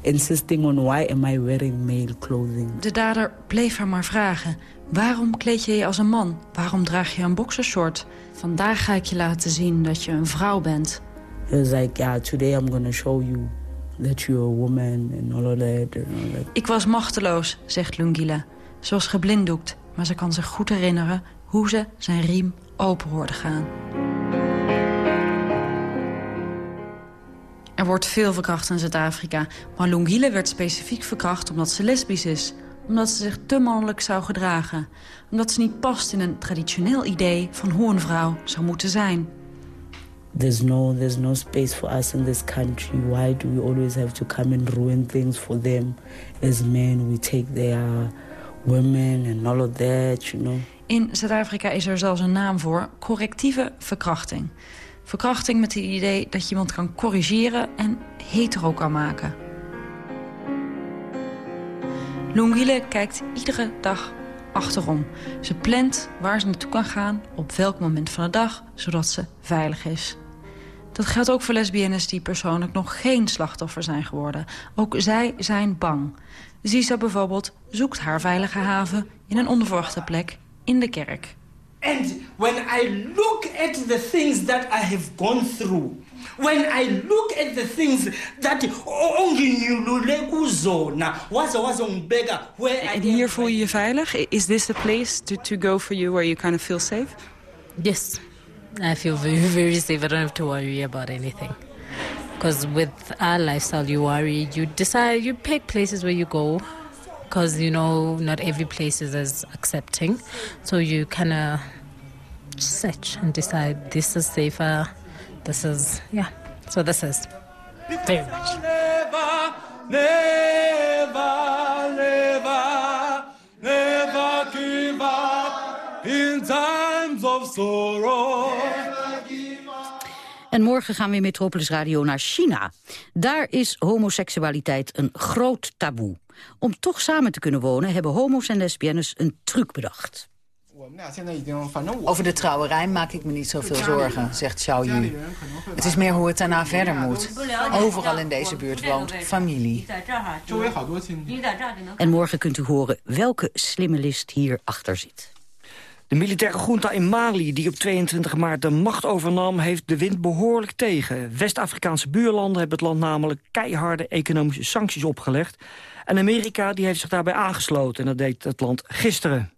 insisting on why am I wearing male clothing. De dader bleef haar maar vragen... waarom kleed je je als een man? Waarom draag je een boxershort? Vandaag ga ik je laten zien dat je een vrouw bent. He was like, yeah, today I'm gonna show you that you're a woman and all of that. And all that. Ik was machteloos, zegt Lungile. Ze was geblinddoekt, maar ze kan zich goed herinneren... hoe ze zijn riem open hoorde gaan. Er wordt veel verkracht in Zuid-Afrika. Maar Lungile werd specifiek verkracht omdat ze lesbisch is. Omdat ze zich te mannelijk zou gedragen. Omdat ze niet past in een traditioneel idee van hoe een vrouw zou moeten zijn. There's no, there's no space for us in this country. Why do we always have to come and ruin things for them? As men, we take their women and all of that, you know. In Zuid-Afrika is er zelfs een naam voor, correctieve verkrachting. Verkrachting met het idee dat je iemand kan corrigeren en hetero kan maken. Lungile kijkt iedere dag achterom. Ze plant waar ze naartoe kan gaan, op welk moment van de dag, zodat ze veilig is. Dat geldt ook voor lesbiennes die persoonlijk nog geen slachtoffer zijn geworden. Ook zij zijn bang. Zisa bijvoorbeeld zoekt haar veilige haven in een onverwachte plek in de kerk. And when I look at the things that I have gone through, when I look at the things that onginilulekuzona waze wazongibeka where I En hier voel je je veilig? Is this the place to, to go for you where you kind of feel safe? Yes, I feel very, very safe. I don't have to worry about anything. Because with our lifestyle, you worry, you decide, you pick places where you go. Because, you know, not every place is as accepting. So you kind of search and decide this is safer, this is, yeah. So this is very much. Never, never, never, never give up in times of sorrow. En morgen gaan we in Metropolis Radio naar China. Daar is homoseksualiteit een groot taboe. Om toch samen te kunnen wonen hebben homo's en lesbiennes een truc bedacht. Over de trouwerij maak ik me niet zoveel zorgen, zegt Xiao Yu. Het is meer hoe het daarna verder moet. Overal in deze buurt woont familie. En morgen kunt u horen welke slimme list hier achter zit. De militaire junta in Mali, die op 22 maart de macht overnam... heeft de wind behoorlijk tegen. West-Afrikaanse buurlanden hebben het land namelijk... keiharde economische sancties opgelegd. En Amerika die heeft zich daarbij aangesloten. En dat deed het land gisteren.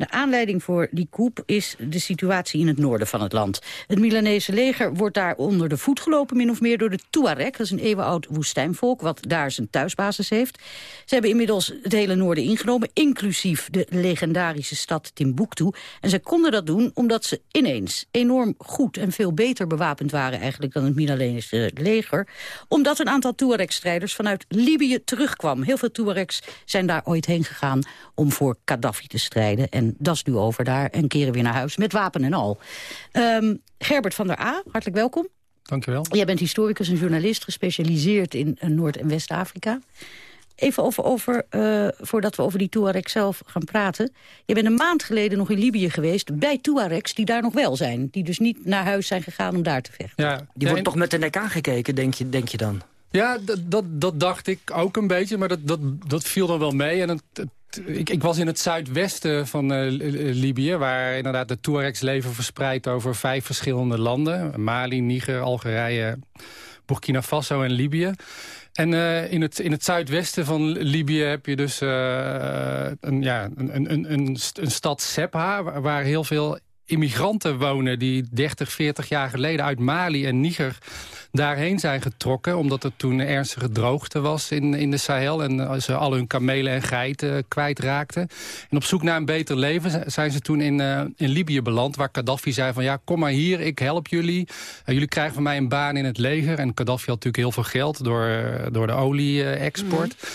De aanleiding voor die coup is de situatie in het noorden van het land. Het Milanese leger wordt daar onder de voet gelopen... min of meer door de Tuareg. Dat is een eeuwenoud woestijnvolk wat daar zijn thuisbasis heeft. Ze hebben inmiddels het hele noorden ingenomen... inclusief de legendarische stad Timbuktu. En ze konden dat doen omdat ze ineens enorm goed... en veel beter bewapend waren eigenlijk dan het Milanese leger. Omdat een aantal Tuareg-strijders vanuit Libië terugkwam. Heel veel Tuaregs zijn daar ooit heen gegaan om voor Gaddafi te strijden... En dat is nu over daar en keren weer naar huis met wapen en al. Ehm, Gerbert van der A, hartelijk welkom. Dank je wel. Jij bent historicus en journalist gespecialiseerd in eh, Noord- en West-Afrika. Even over, over uh, voordat we over die Tuareg zelf gaan praten. Je bent een maand geleden nog in Libië geweest bij Tuaregs die daar nog wel zijn. Die dus niet naar huis zijn gegaan om daar te vechten. Ja, die wordt toch met de nek aangekeken, denk je, denk je dan? Ja, dat, dat, dat dacht ik ook een beetje, maar dat, dat, dat viel dan wel mee. En het, het ik, ik, was in het zuidwesten van uh, Libië... waar inderdaad de Tuaregs leven verspreid over vijf verschillende landen. Mali, Niger, Algerije, Burkina Faso en Libië. En uh, in, het, in het zuidwesten van Libië heb je dus uh, een, ja, een, een, een, een stad waar, waar heel veel immigranten wonen die 30, 40 jaar geleden uit Mali en Niger daarheen zijn getrokken. Omdat er toen ernstige droogte was in, in de Sahel. En ze al hun kamelen en geiten kwijtraakten. En op zoek naar een beter leven zijn ze toen in, uh, in Libië beland. Waar Gaddafi zei van ja, kom maar hier, ik help jullie. Uh, jullie krijgen van mij een baan in het leger. En Gaddafi had natuurlijk heel veel geld door, door de olie-export. Mm.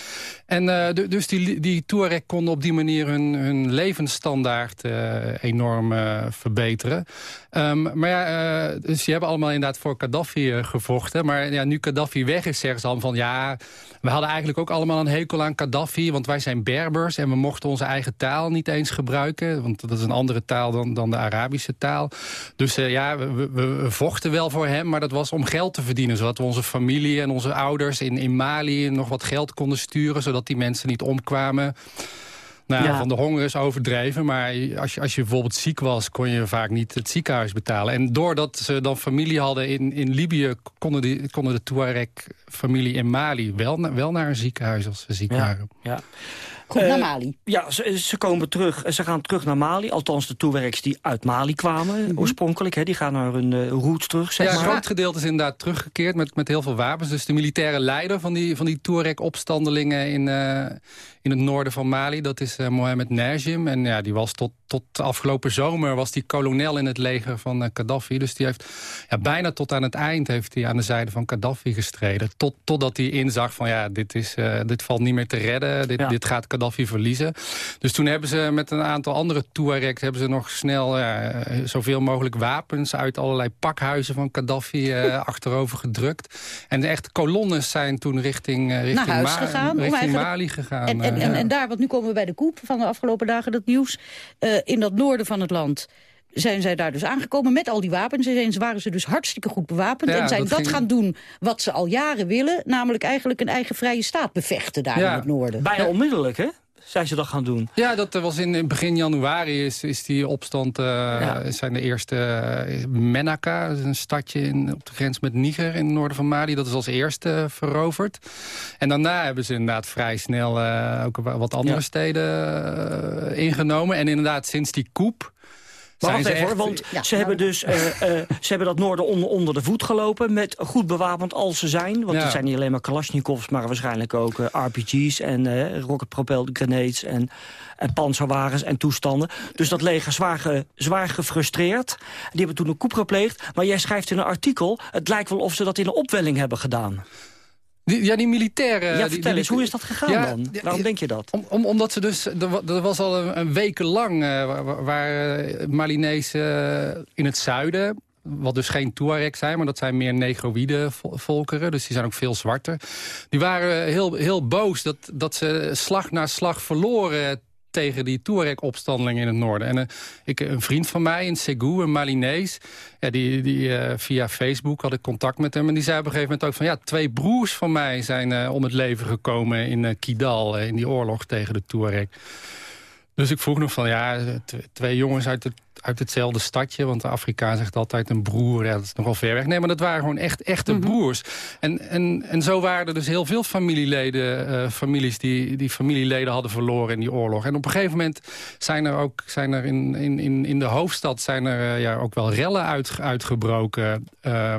En uh, dus die, die Touareg konden op die manier hun, hun levensstandaard uh, enorm uh, verbeteren. Um, maar ja, dus die hebben allemaal inderdaad voor Gaddafi gevochten. Maar ja, nu Gaddafi weg is, zeggen ze dan van... ja, we hadden eigenlijk ook allemaal een hekel aan Gaddafi... want wij zijn Berbers en we mochten onze eigen taal niet eens gebruiken. Want dat is een andere taal dan, dan de Arabische taal. Dus ja, we, we, we, vochten wel voor hem, maar dat was om geld te verdienen. Zodat we onze familie en onze ouders in, in Mali nog wat geld konden sturen... zodat die mensen niet omkwamen. Nou, ja. van de honger is overdreven, maar als je, als je bijvoorbeeld ziek was... kon je vaak niet het ziekenhuis betalen. En doordat ze dan familie hadden in, in Libië... konden, die, konden de Tuareg-familie in Mali wel, wel naar een ziekenhuis als ze ziek ja. waren. Ja. Goed uh, naar Mali. Ja, ze, ze, komen terug, ze gaan terug naar Mali. Althans, de toewerks die uit Mali kwamen mm -hmm. oorspronkelijk. Hè, die gaan naar hun uh, roots terug, zeg ja, maar. een groot gedeelte is inderdaad teruggekeerd met, met heel veel wapens. Dus de militaire leider van die, van die Touareg-opstandelingen in, uh, in het noorden van Mali... dat is Mohamed Najim. En ja, die was tot, tot afgelopen zomer was die kolonel in het leger van Gaddafi. Dus die heeft ja, bijna tot aan het eind heeft hij aan de zijde van Gaddafi gestreden. Tot, totdat hij inzag van ja, dit, is, dit valt niet meer te redden. Dit, ja. dit gaat Gaddafi verliezen. Dus toen hebben ze met een aantal andere Tuaregs... hebben ze nog snel ja, zoveel mogelijk wapens... uit allerlei pakhuizen van Gaddafi achterover gedrukt. En de echte kolonnes zijn toen richting, uh, richting, Naar huis Ma gegaan, richting. Mali gegaan. En, en, en, en daar, want nu komen we bij de koep van de afgelopen dagen, dat nieuws. Uh, in dat noorden van het land zijn zij daar dus aangekomen met al die wapens. En waren ze dus hartstikke goed bewapend. Ja, en zijn dat dat, ging- gaan doen wat ze al jaren willen. Namelijk eigenlijk een eigen vrije staat bevechten daar Ja. in het noorden. Bijna onmiddellijk, hè? Zijn ze dat gaan doen? Ja, dat was in, in begin januari is, is die opstand, uh, zijn de eerste uh, Menaka, dat is een stadje in, op de grens met Niger in het noorden van Mali. Dat is als eerste uh, veroverd. En daarna hebben ze inderdaad vrij snel uh, ook wat andere Ja. steden ingenomen. En inderdaad sinds die coup... Maar ze even, hoor, echt- want ze hebben dus uh, uh, ze hebben dat noorden onder, onder de voet gelopen... met goed bewapend als ze zijn. Want Ja. het zijn niet alleen maar Kalashnikovs... maar waarschijnlijk ook uh, RPG's en uh, rocket-propelled grenades... En, en panzerwagens en toestanden. Dus dat leger zwaar, ge, zwaar gefrustreerd. Die hebben toen een coup gepleegd. Maar jij schrijft in een artikel... het lijkt wel of ze dat in een opwelling hebben gedaan. Die, ja, die militairen... ja, vertel die- eens, hoe is dat gegaan Ja, dan? Waarom denk je dat? Om, om, omdat ze dus, er, wa- was al een, een weken lang eh, waar, eh, Malinezen eh, in het zuiden, wat dus geen Tuareg zijn, maar dat zijn meer negroïde vo- volkeren, dus die zijn ook veel zwarter. Die waren heel, heel boos dat, dat ze slag na slag verloren tegen die Tuareg-opstandelingen in het noorden. En eh, ik, een vriend van mij in Segou, een Malinees... Ja, die, die, eh, via Facebook had ik contact met hem... en die zei op een gegeven moment ook van... ja, twee broers van mij zijn eh, om het leven gekomen in Kidal... in die oorlog tegen de Tuareg. Dus ik vroeg nog van, ja, twee jongens uit het uit hetzelfde stadje. Want de Afrikaan zegt altijd een broer, ja, dat is nogal ver weg. Nee, maar dat waren gewoon echt echte mhm. broers. En, en, en zo waren er dus heel veel familieleden, uh, families die, die familieleden hadden verloren in die oorlog. En op een gegeven moment zijn er ook zijn er in, in, in de hoofdstad zijn er uh, ja, ook wel rellen uit, uitgebroken. Uh,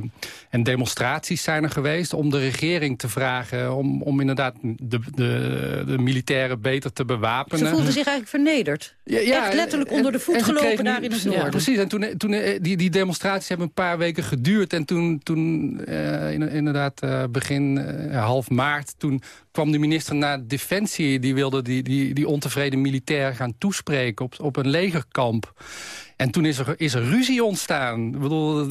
en demonstraties zijn er geweest om de regering te vragen... om, om inderdaad de, de, de militairen beter te bewapenen. Ze voelden zich eigenlijk vernederd. Ja, ja Echt letterlijk onder de voet gelopen daar in Ja, precies. En toen, toen, eh, die, die demonstraties hebben een paar weken geduurd. En toen, toen uh, inderdaad uh, begin uh, half maart... toen kwam de minister naar Defensie. Die wilde die, die, die ontevreden militair gaan toespreken op, op een legerkamp. En toen is er, is er ruzie ontstaan. Ik bedoel,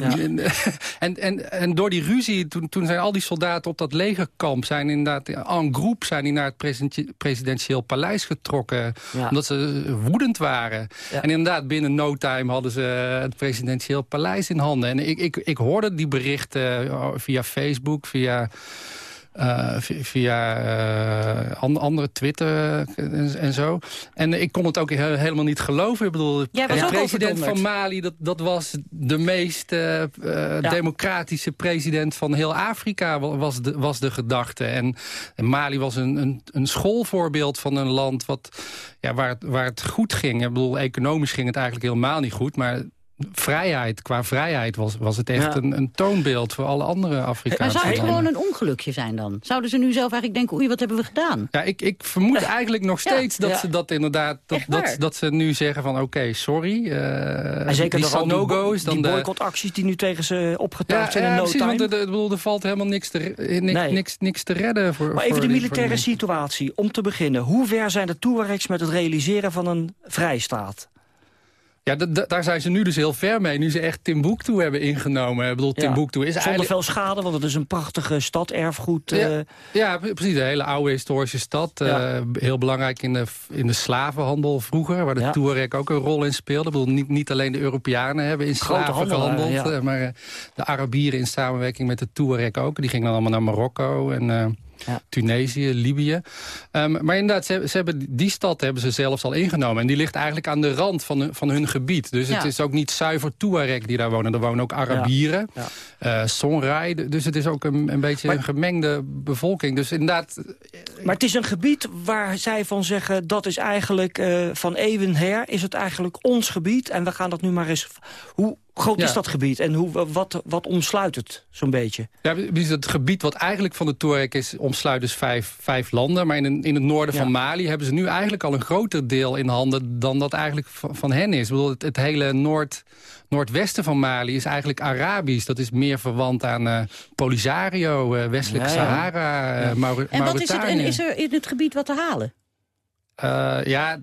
en, en, en door die ruzie, toen, toen zijn al die soldaten op dat legerkamp... zijn inderdaad en groep zijn die naar het presidentieel paleis getrokken. Omdat ze woedend waren. En inderdaad, binnen no time hadden ze het presidentieel paleis in handen. En ik, ik, ik hoorde die berichten oh, via Facebook, via... Uh, via uh, andere Twitter en, en, zo. En ik kon het ook helemaal niet geloven. Ik bedoel, de president van Mali, dat, dat was de meest uh, democratische president van heel Afrika, was de, was de gedachte. En, en Mali was een, een, een, schoolvoorbeeld van een land wat, ja, waar, het, waar het goed ging. Ik bedoel, economisch ging het eigenlijk helemaal niet goed, maar vrijheid, qua vrijheid was, was het echt een, een, toonbeeld voor alle andere Afrikaanse Maar zou het gewoon een ongelukje zijn dan? Zouden ze nu zelf eigenlijk denken, oei, wat hebben we gedaan? Ja, ik, ik vermoed eigenlijk nog steeds dat ze dat inderdaad, dat, dat, dat, ze nu zeggen van oké, sorry. Uh, en zeker die no-go's. Die, die boycottacties die nu tegen ze opgetuigd zijn in no precies, time. Want er, valt helemaal niks te, niks, niks, niks te redden. Voor, maar even de militaire situatie, om te beginnen. Hoe ver zijn de Tuaregs met het realiseren van een vrijstaat? Ja, daar zijn ze nu dus heel ver mee. Nu ze echt Timbuktu hebben ingenomen. Ik bedoel, Timbuktu is Zonder eigenlijk... veel schade, want het is een prachtige stad, erfgoed. Ja, uh... ja precies. Een hele oude historische stad. Uh, heel belangrijk in de, in de slavenhandel vroeger. Waar de Touareg ook een rol in speelde. Ik bedoel, niet, niet alleen de Europeanen hebben in slaven gehandeld. Uh, maar de Arabieren in samenwerking met de Touareg ook. Die gingen dan allemaal naar Marokko en... Ja. Tunesië, Libië. Um, maar inderdaad, ze, ze, hebben, die stad hebben ze zelfs al ingenomen. En die ligt eigenlijk aan de rand van, hun, van hun gebied. Dus het is ook niet zuiver Tuareg die daar wonen. Er wonen ook Arabieren, ja. Uh, Sonrai. Dus het is ook een, een beetje een gemengde bevolking. Dus inderdaad... Maar het is een gebied waar zij van zeggen... dat is eigenlijk uh, van eeuwen her, is het eigenlijk ons gebied. En we gaan dat nu maar eens... Hoe, groot is dat gebied en hoe, wat, wat omsluit het zo'n beetje? Ja, het gebied wat eigenlijk van de Touareg is, omsluit dus vijf, vijf landen. Maar in, in het noorden van Mali hebben ze nu eigenlijk al een groter deel in handen dan dat eigenlijk van, hen is. Ik bedoel, het, het, hele noord, noordwesten van Mali is eigenlijk Arabisch. Dat is meer verwant aan uh, Polisario, uh, Westelijk Sahara, uh, Maur En wat is, het, en is er in het gebied wat te halen? ja,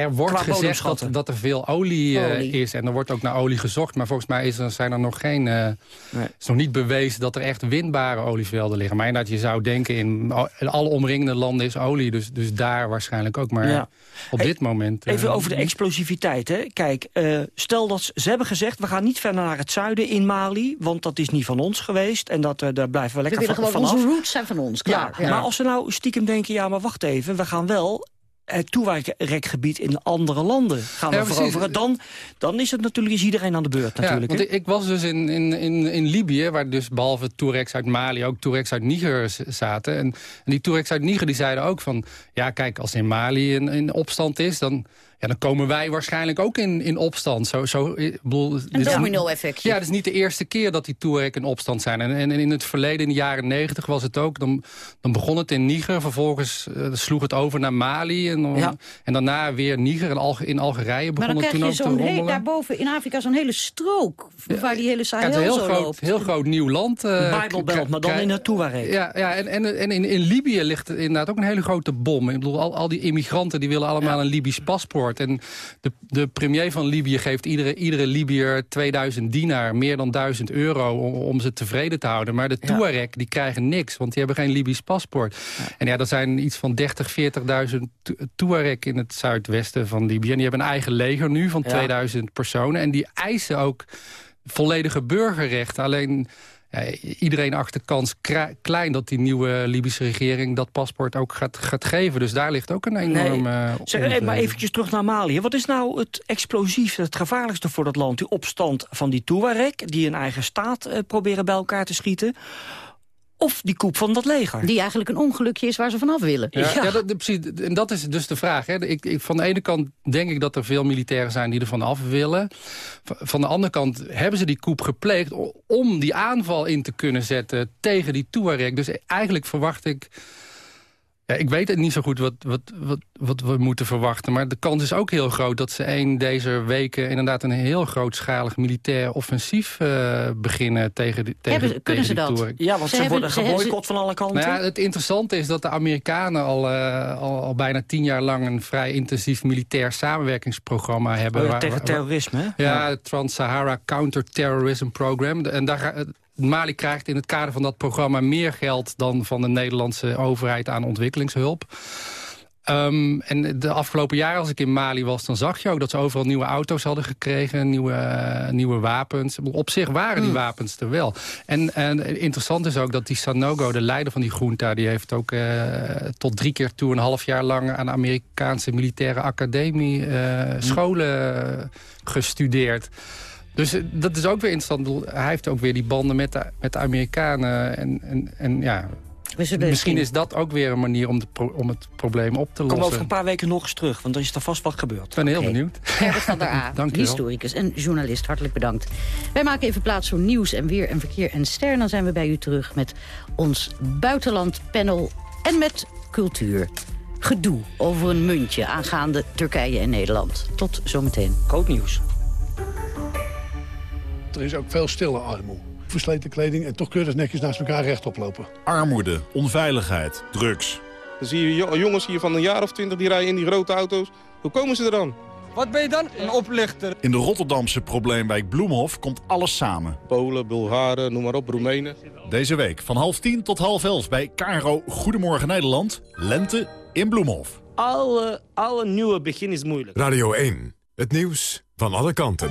er wordt gezegd dat, dat, er veel olie, uh, is en er wordt ook naar olie gezocht. Maar volgens mij is er, zijn er nog geen... Uh, nee. is nog niet bewezen dat er echt winbare olievelden liggen. Maar inderdaad, je zou denken in, alle omringende landen is olie. Dus, dus daar waarschijnlijk ook. Maar op dit moment... Uh, even over de explosiviteit. Hè. Kijk, stel dat ze hebben gezegd... we gaan niet verder naar het zuiden in Mali. Want dat is niet van ons geweest. En dat, daar blijven we lekker we willen gewoon Onze roots zijn van ons, klaar. Ja, Maar als ze nou stiekem denken... ja, maar wacht even, we gaan wel het toewijkrekgebied in andere landen gaan we ja, veroveren... Dan, dan is het natuurlijk is iedereen aan de beurt. Natuurlijk, ja, want ik, was dus in, in, in, in Libië... waar dus behalve Touaregs uit Mali ook Touaregs uit Niger zaten. En, en die Touaregs uit Niger die zeiden ook van... ja, kijk, als in Mali in, in opstand is... dan ja, dan komen wij waarschijnlijk ook in, in opstand. Zo, zo, bedoel, een domino-effectje. Ja, het is niet de eerste keer dat die Touareg in opstand zijn. En, en, in het verleden, in de jaren negentig, was het ook. Dan, dan begon het in Niger, vervolgens uh, sloeg het over naar Mali. En, en daarna weer Niger en in Algerije begon het toen ook te rommelen. daarboven in Afrika zo'n hele strook, waar die hele Sahel ja, het is een heel groot, loopt. heel groot nieuw land. Uh, Bijbelbelt, maar dan in het Touareg. Ja, ja en, en, en in, in Libië ligt inderdaad ook een hele grote bom. Ik bedoel, al, al die immigranten die willen allemaal een Libisch paspoort. En de, de premier van Libië geeft iedere, iedere Libiër 2000 dinar, meer dan 1000 euro, om, om ze tevreden te houden. Maar de Touareg, die krijgen niks, want die hebben geen Libisch paspoort. En ja, er zijn iets van 30, 40.000 Touareg in het zuidwesten van Libië. En die hebben een eigen leger nu van 2000 personen. En die eisen ook volledige burgerrechten. Alleen iedereen acht de kans klein dat die nieuwe Libische regering dat paspoort ook gaat, gaat geven. Dus daar ligt ook een enorme... Nee. Zeg, maar eventjes terug naar Mali. Wat is nou het explosief, het gevaarlijkste voor dat land? Die opstand van die Tuareg, die een eigen staat uh, proberen bij elkaar te schieten of die koep van dat leger. Die eigenlijk een ongelukje is waar ze vanaf willen. Ja, ja. dat, precies, en dat is dus de vraag. Hè. Ik, ik, van de ene kant denk ik dat er veel militairen zijn die er vanaf willen. Van de andere kant hebben ze die koep gepleegd... om die aanval in te kunnen zetten tegen die Tuareg. Dus eigenlijk verwacht ik ja, ik weet het niet zo goed wat, wat, wat, wat we moeten verwachten. Maar de kans is ook heel groot dat ze een deze weken... inderdaad een heel grootschalig militair offensief uh, beginnen tegen, die, tegen, Hebben, kunnen ze dat? Ja, want ze, worden geboycott van alle kanten. Nou ja, het interessante is dat de Amerikanen al, uh, al, al, bijna tien jaar lang... een vrij intensief militair samenwerkingsprogramma hebben. Oh, tegen terrorisme, hè? Ja, het Trans-Sahara Counter-Terrorism Program. En daar Mali krijgt in het kader van dat programma meer geld... dan van de Nederlandse overheid aan ontwikkelingshulp. Um, en de afgelopen jaren als ik in Mali was, dan zag je ook dat ze overal nieuwe auto's hadden gekregen, nieuwe, uh, nieuwe wapens. Op zich waren die hmm. wapens er wel. En, en, interessant is ook dat die Sanogo, de leider van die groenta, die heeft ook uh, tot drie keer toe een half jaar lang aan de Amerikaanse militaire academie uh, scholen gestudeerd. Dus eh, dat is ook weer interessant. Hij heeft ook weer die banden met de, met de Amerikanen. En, en, en ja, Misschien is dat ook weer een manier om, de om het probleem op te lossen. Kom over een paar weken nog eens terug, want dan is er vast wat gebeurd. Ik ben heel benieuwd. Herbert van der A, historicus en journalist, hartelijk bedankt. Wij maken even plaats voor nieuws en weer en verkeer en ster. Dan zijn we bij u terug met ons buitenlandpanel en met cultuur. Gedoe over een muntje aangaande Turkije en Nederland. Tot zometeen. nieuws. Er is ook veel stille armoede. Versleten kleding en toch keurig netjes naast elkaar rechtop lopen. Armoede, onveiligheid, drugs. Dan zie je jongens hier van een jaar of twintig die rijden in die grote auto's. Hoe komen ze er dan? Wat ben je dan? Een oplichter. In de Rotterdamse probleemwijk Bloemhof komt alles samen. Polen, Bulgaren, noem maar op, Roemenen. Deze week van half tien tot half elf bij Caro Goedemorgen Nederland. Lente in Bloemhof. Alle, alle nieuwe begin is moeilijk. Radio 1, het nieuws van alle kanten.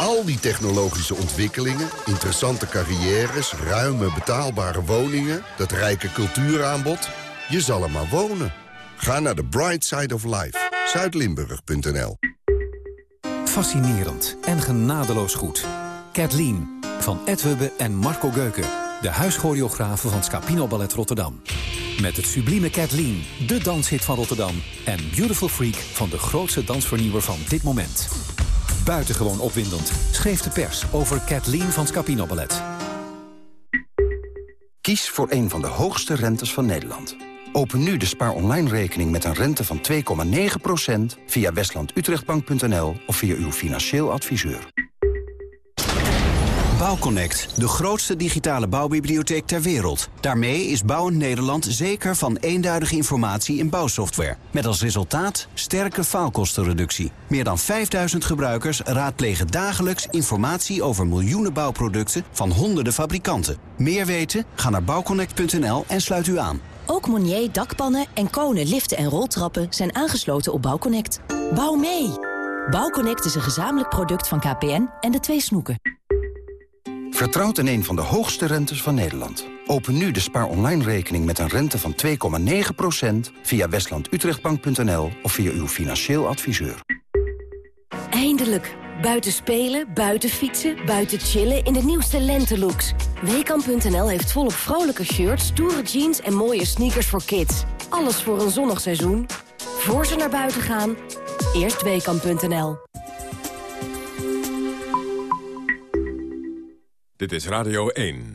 Al die technologische ontwikkelingen, interessante carrières... ruime betaalbare woningen, dat rijke cultuuraanbod... je zal er maar wonen. Ga naar de Bright Side of Life, zuidlimburg.nl. Fascinerend en genadeloos goed. Kathleen van Edwebbe en Marco Geuken. De huischoreografe van Scapino Ballet Rotterdam. Met het sublieme Kathleen, de danshit van Rotterdam. En Beautiful Freak van de grootste dansvernieuwer van dit moment. Buitengewoon opwindend schreef de pers over Kathleen van Scapino Ballet. Kies voor een van de hoogste rentes van Nederland. Open nu de spaar online rekening met een rente van 2,9% via westlandutrechtbank.nl of via uw financieel adviseur. Bouwconnect, de grootste digitale bouwbibliotheek ter wereld. Daarmee is Bouwend Nederland zeker van eenduidige informatie in bouwsoftware. Met als resultaat sterke faalkostenreductie. Meer dan 5000 gebruikers raadplegen dagelijks informatie over miljoenen bouwproducten van honderden fabrikanten. Meer weten? Ga naar bouwconnect.nl en sluit u aan. Ook Monier dakpannen en konen liften en roltrappen zijn aangesloten op Bouwconnect. Bouw mee! Bouwconnect is een gezamenlijk product van KPN en de twee snoeken. Vertrouwt in een van de hoogste rentes van Nederland. Open nu de spaar online rekening met een rente van 2,9% via westlandutrechtbank.nl of via uw financieel adviseur. Eindelijk. Buiten spelen, buiten fietsen, buiten chillen in de nieuwste lentelooks. Weekamp.nl heeft volop vrolijke shirts, stoere jeans en mooie sneakers voor kids. Alles voor een zonnig seizoen. Voor ze naar buiten gaan, eerst Weekamp.nl. Dit is Radio 1.